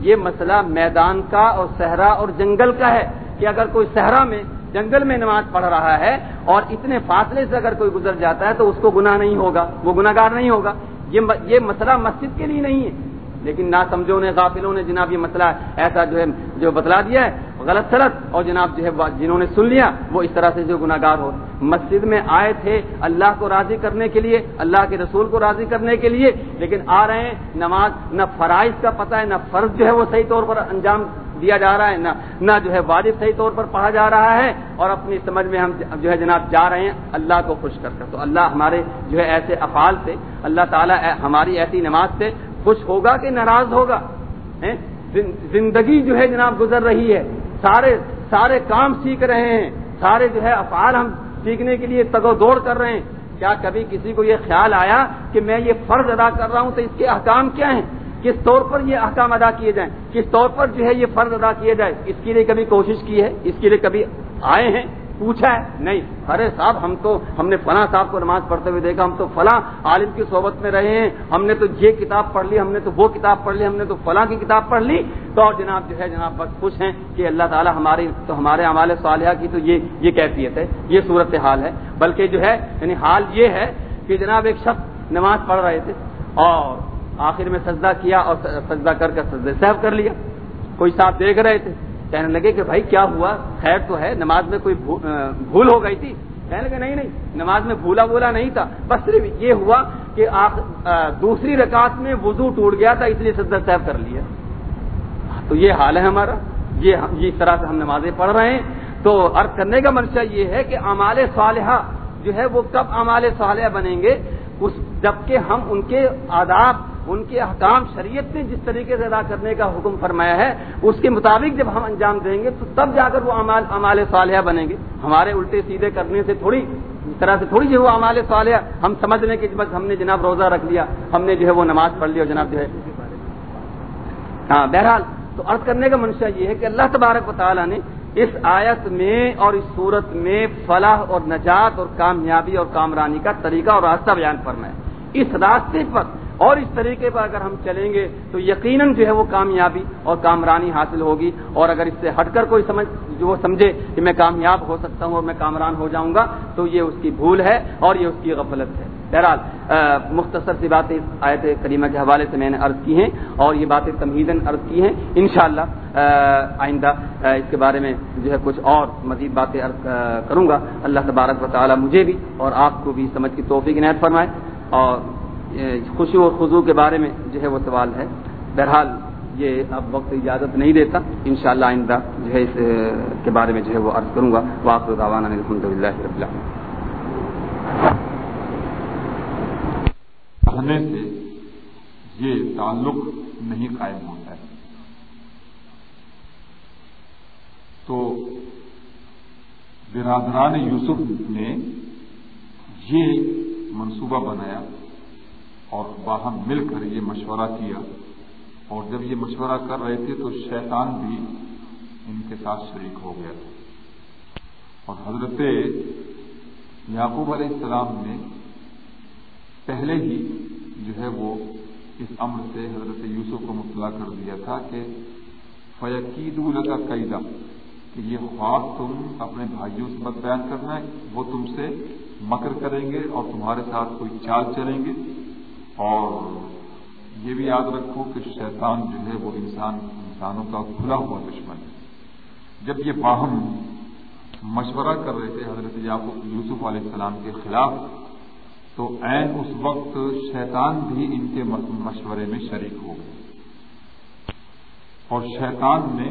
یہ مسئلہ میدان کا اور صحرا اور جنگل کا ہے کہ اگر کوئی صحرا میں جنگل میں نماز پڑھ رہا ہے اور اتنے فاصلے سے اگر کوئی گزر جاتا ہے تو اس کو گناہ نہیں ہوگا، وہ گناگار نہیں ہوگا۔ یہ مسئلہ مسجد کے لیے نہیں ہے۔ لیکن نہ سمجھو نے، غافلوں نے جناب یہ مسئلہ ایسا جو ہے، جو بتلا دیا ہے، غلط سلط اور جناب جو ہے، جنہوں نے سن لیا، وہ اس طرح سے جو گناگار ہو مسجد میں آئے تھے اللہ کو راضی کرنے کے لیے، اللہ کے رسول کو راضی کرنے کے لیے، لیکن آ رہے ہیں نماز، نہ فرائض کا پتہ ہے، نہ فرض جو ہے وہ صحیح طور پر انجام دیا جا رہا ہے، نہ نہ جو ہے واجب صحیح طور پر پڑھا جا رہا ہے اور اپنی سمجھ میں ہم جو ہے جناب جا رہے ہیں، اللہ کو خوش کر کر۔ تو اللہ ہمارے جو ہے ایسے افعال سے، اللہ تعالیٰ ہماری ایسی نماز سے خوش ہوگا کہ ناراض ہوگا؟ زندگی جو ہے جناب گزر رہی ہے، سارے سارے کام سیکھ رہے ہیں، سارے جو ہے افعال ہم سیکھنے کے لیے تگ و دوڑ کر رہے ہیں۔ کیا کبھی کسی کو یہ خیال آیا کہ میں یہ فرض ادا کر رہا ہوں تو اس کے احکام کیا ہیں؟ کس طور پر یہ احکام ادا کیے جائیں؟ کس طور پر جو ہے یہ فرض ادا کیے جائے اس کے لیے کبھی کوشش کی ہے؟ اس کے لیے کبھی آئے ہیں؟ پوچھا ہے، نہیں. ارے صاحب، ہم تو ہم نے فلاں صاحب کو نماز پڑھتے ہوئے دیکھا، ہم تو فلاں عالم کی صحبت میں رہے ہیں۔ ہم نے تو یہ کتاب پڑھ لی، ہم نے تو وہ کتاب پڑھ لی، ہم نے تو فلاں کی کتاب پڑھ لی۔ تو اور جناب جو ہے، جناب بس خوش ہیں کہ اللہ تعالیٰ ہماری تو ہمارے عمال صالحہ کی تو یہ یہ کیفیت ہے، یہ صورت حال ہے۔ بلکہ جو ہے یعنی حال یہ ہے کہ جناب ایک شخص نماز پڑھ رہے تھے اور آخر میں سجدہ کیا اور سجدہ کر کر سجدے صاحب کر لیا۔ کوئی صاحب دیکھ رہے تھے۔ کہنے لگے کہ بھائی کیا ہوا؟ خیر تو ہے، نماز میں کوئی بھول ہو گئی تھی؟ کہنے لگے نہیں نہیں، نماز میں بھولا بولا نہیں تھا۔ بس صرف یہ ہوا کہ آپ دوسری رکعت میں وضو ٹوٹ گیا تھا، اس لیے سجدہ صاحب کر لیا۔ تو یہ حال ہے ہمارا۔ یہ اس طرح سے ہم نمازیں پڑھ رہے ہیں۔ تو عرض کرنے کا منشا یہ ہے کہ امال صالحہ جو ہے وہ کب امال صالحہ بنیں گے؟ اس جبکہ ہم ان کے آداب ان کے احکام شریعت نے جس طریقے سے ادا کرنے کا حکم فرمایا ہے، اس کے مطابق جب ہم انجام دیں گے تو تب جا کر وہ امال صالحہ بنیں گے۔ ہمارے الٹے سیدھے کرنے سے تھوڑی، اس طرح سے تھوڑی جو وہ امال صالحہ ہم سمجھنے کے بس ہم نے جناب روزہ رکھ لیا، ہم نے جو ہے وہ نماز پڑھ لی اور جناب جو ہے ہاں بہرحال تو عرض کرنے کا منشا یہ ہے کہ اللہ تبارک و تعالیٰ نے اس آیت میں اور اس صورت میں فلاح اور نجات اور کامیابی اور کامرانی کا طریقہ اور راستہ بیان فرمایا۔ اس راستے پر اور اس طریقے پر اگر ہم چلیں گے تو یقیناً جو ہے وہ کامیابی اور کامرانی حاصل ہوگی اور اگر اس سے ہٹ کر کوئی سمجھ جو وہ سمجھے کہ میں کامیاب ہو سکتا ہوں اور میں کامران ہو جاؤں گا تو یہ اس کی بھول ہے اور یہ اس کی غفلت ہے۔ بہرحال مختصر سی باتیں آیت کریمہ کے حوالے سے میں نے عرض کی ہیں اور یہ باتیں تمہیدن عرض کی ہیں۔ انشاءاللہ آئندہ اس کے بارے میں جو ہے کچھ اور مزید باتیں عرض کروں گا۔ اللہ تبارک و تعالیٰ مجھے بھی اور آپ کو بھی سمجھ کی توفیق عنایت فرمائے اور خوشی اور خضو کے بارے میں جو ہے وہ سوال ہے۔ بہرحال یہ اب وقت اجازت نہیں دیتا۔ انشاءاللہ آئندہ جو ہے اس کے بارے میں جو ہے وہ عرض کروں گا۔ واپس روانہ الحمد للہ رب پڑھنے سے یہ تعلق نہیں قائم ہوتا ہے۔ تو برادران یوسف نے یہ منصوبہ بنایا۔ اور باہم مل کر یہ مشورہ کیا۔ اور جب یہ مشورہ کر رہے تھے تو شیطان بھی ان کے ساتھ شریک ہو گیا۔ تھا اور حضرت یعقوب علیہ السلام نے پہلے ہی جو ہے وہ اس امر سے حضرت یوسف کو مطلع کر دیا تھا کہ فیقید کا قیدا کہ یہ خواب تم اپنے بھائیوں سے مت بیان کرنا ہے وہ تم سے مکر کریں گے اور تمہارے ساتھ کوئی چال چلیں گے۔ اور یہ بھی یاد رکھو کہ شیطان جو ہے وہ انسان انسانوں کا کھلا ہوا دشمن ہے۔ جب یہ باہم مشورہ کر رہے تھے حضرت یعقوب یوسف علیہ السلام کے خلاف، تو عین اس وقت شیطان بھی ان کے مشورے میں شریک ہو گئے۔ اور شیطان نے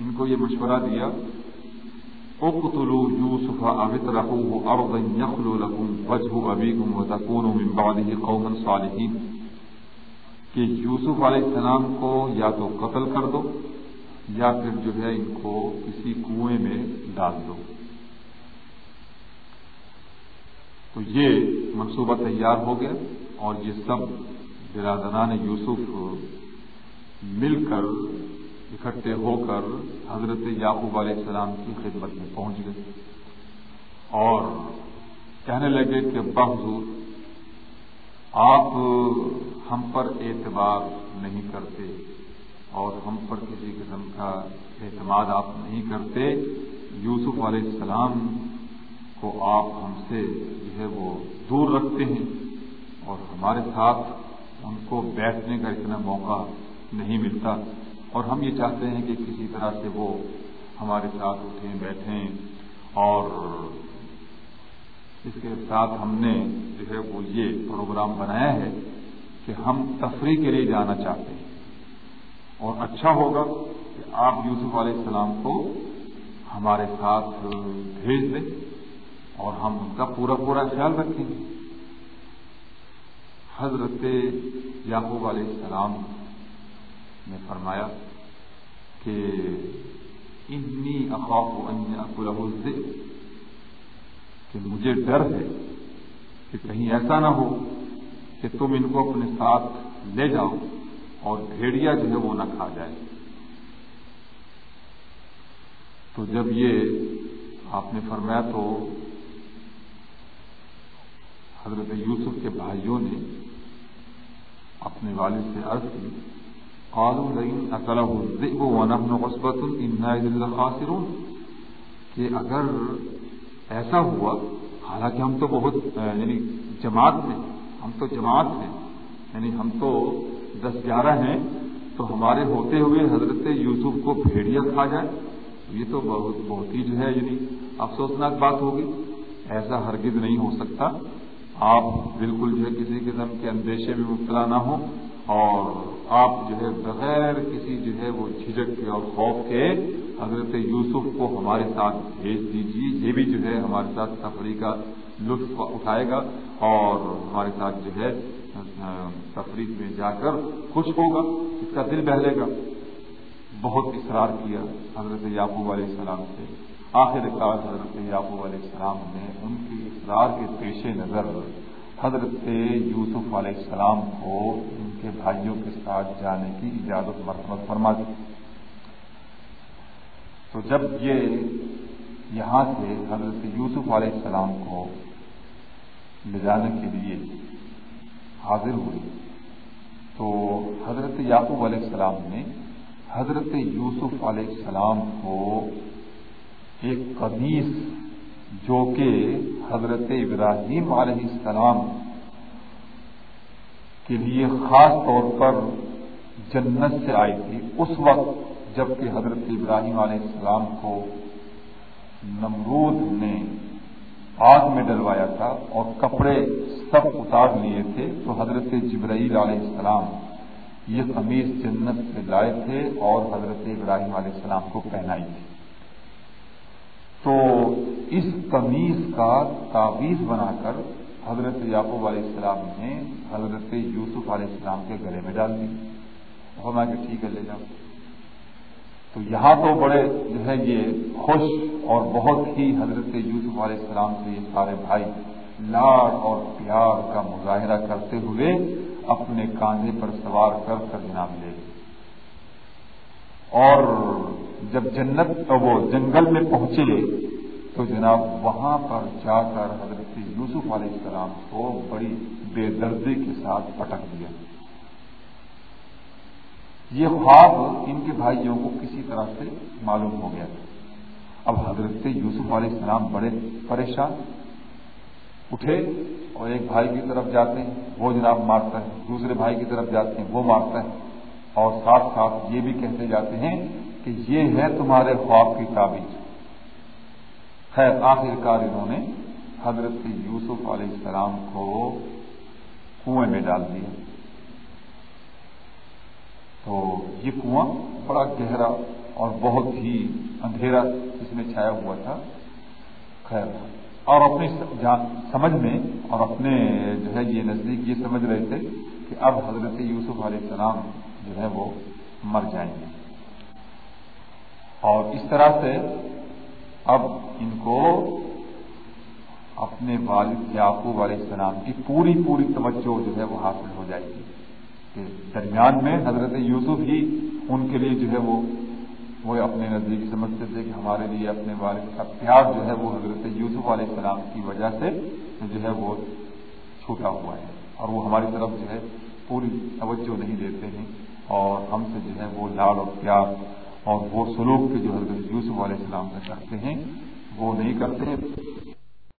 ان کو یہ مشورہ دیا اقتلوا یوسف ابت رہو ارضا یخلو لکم وجہ ابیکم وتکونوا من بعده قوما صالحین کہ یوسف علیہ السلام کو یا تو قتل کر دو یا پھر جو ہے ان کو کسی کنویں میں ڈال دو۔ تو یہ منصوبہ تیار ہو گیا اور یہ سب برادران یوسف مل کر اکٹھے ہو کر حضرت یعقوب علیہ السلام کی خدمت میں پہنچ گئے۔ اور کہنے لگے کہ بحضور آپ ہم پر اعتبار نہیں کرتے اور ہم پر کسی قسم کا اعتماد آپ نہیں کرتے۔ یوسف علیہ السلام کو آپ ہم سے جو ہے وہ دور رکھتے ہیں اور ہمارے ساتھ ان کو بیٹھنے کا اتنا موقع نہیں ملتا۔ اور ہم یہ چاہتے ہیں کہ کسی طرح سے وہ ہمارے ساتھ اٹھیں، بیٹھیں اور اس کے ساتھ ہم نے جو ہے وہ یہ پروگرام بنایا ہے کہ ہم تفریح کے لیے جانا چاہتے ہیں۔ اور اچھا ہوگا کہ آپ یوسف علیہ السلام کو ہمارے ساتھ بھیج دیں اور ہم ان کا پورا پورا خیال رکھیں۔ گے حضرت یعقوب علیہ السلام نے فرمایا کہ انی افاق ان کہ مجھے ڈر ہے کہ کہیں ایسا نہ ہو کہ تم ان کو اپنے ساتھ لے جاؤ اور بھیڑیا جو ہے وہ نہ کھا جائے۔ تو جب یہ آپ نے فرمایا تو حضرت یوسف کے بھائیوں نے اپنے والد سے عرض کی قالوا لئن اكله الذئب ونحن عصبة انا اذا خاسرون کہ اگر ایسا ہوا، حالانکہ ہم تو بہت یعنی جماعت میں ہم تو جماعت ہیں یعنی ہم تو دس گیارہ ہیں، تو ہمارے ہوتے ہوئے حضرت یوسف کو بھیڑیا کھا جائے یہ تو بہت بہت ہی جو ہے یعنی افسوسناک بات ہوگی۔ ایسا ہرگز نہیں ہو سکتا۔ آپ بالکل جو ہے کسی قسم کے اندیشے میں مبتلا نہ ہوں۔ اور آپ جو ہے بغیر کسی جو ہے وہ جھجک کے اور خوف کے حضرت یوسف کو ہمارے ساتھ بھیج دیجیے، یہ بھی جو ہے ہمارے ساتھ تفریح کا لطف اٹھائے گا اور ہمارے ساتھ جو ہے تفریح میں جا کر خوش ہوگا، اس کا دل بہلے گا۔ بہت اصرار کیا حضرت یعقوب علیہ السلام سے۔ آخر کار حضرت یعقوب علیہ السلام نے ان کی اصرار کے پیش نظر حضرت یوسف علیہ السلام کو ان کے بھائیوں کے ساتھ جانے کی اجازت مرتبت فرما دی۔ تو جب یہ یہاں سے حضرت یوسف علیہ السلام کو لے جانے کے لیے حاضر ہوئی تو حضرت یعقوب علیہ السلام نے حضرت یوسف علیہ السلام کو ایک قمیص جو کہ حضرت ابراہیم علیہ السلام کے لیے خاص طور پر جنت سے آئی تھی، اس وقت جبکہ حضرت ابراہیم علیہ السلام کو نمرود نے آگ میں ڈلوایا تھا اور کپڑے سب اتار لیے تھے، تو حضرت جبرائیل علیہ السلام یہ قمیض جنت سے لائے تھے اور حضرت ابراہیم علیہ السلام کو پہنائی تھی۔ تو اس قمیض کا تعویذ بنا کر حضرت یعقوب علیہ السلام نے حضرت یوسف علیہ السلام کے گلے میں ڈال دی۔ میں کہ ٹھیک ہے، لے جاؤ۔ تو یہاں تو بڑے جو ہے یہ خوش اور بہت ہی حضرت یوسف علیہ السلام سے یہ سارے بھائی لاڑ اور پیار کا مظاہرہ کرتے ہوئے اپنے کاندھے پر سوار کر کر جناب لے اور جب جنت وہ جنگل میں پہنچے تو جناب وہاں پر جا کر حضرت یوسف علیہ السلام کو بڑی بے دردی کے ساتھ پٹک دیا۔ یہ خواب ان کے بھائیوں کو کسی طرح سے معلوم ہو گیا۔ اب حضرت یوسف علیہ السلام بڑے پریشان اٹھے اور ایک بھائی کی طرف جاتے ہیں، وہ جناب مارتا ہے، دوسرے بھائی کی طرف جاتے ہیں، وہ مارتا ہے اور ساتھ ساتھ یہ بھی کہتے جاتے ہیں کہ یہ ہے تمہارے خواب کی تعبیر۔ خیر، آخر کار انہوں نے حضرت یوسف علیہ السلام کو کنویں میں ڈال دیا۔ تو یہ کنواں بڑا گہرا اور بہت ہی اندھیرا اس میں چھایا ہوا تھا۔ خیر، اور اپنی سمجھ میں اور اپنے جو ہے یہ نزدیک یہ سمجھ رہے تھے کہ اب حضرت یوسف علیہ السلام جو ہے وہ مر جائیں گے۔ اور اس طرح سے اب ان کو اپنے والد یعقوب علیہ السلام کی پوری پوری توجہ جو ہے وہ حاصل ہو جائے گی کہ درمیان میں حضرت یوسف ہی ان کے لیے جو ہے وہ وہ اپنے نزدیکی سمجھتے تھے کہ ہمارے لیے اپنے والد کا پیار جو ہے وہ حضرت یوسف علیہ السلام کی وجہ سے جو ہے وہ چھوٹا ہوا ہے اور وہ ہماری طرف جو ہے پوری توجہ نہیں دیتے ہیں اور ہم سے جو ہے وہ لاڑ اور پیار اور وہ سلوک کے جو حضرت یوسف علیہ السلام کا کرتے ہیں، وہ نہیں کرتے۔ ہیں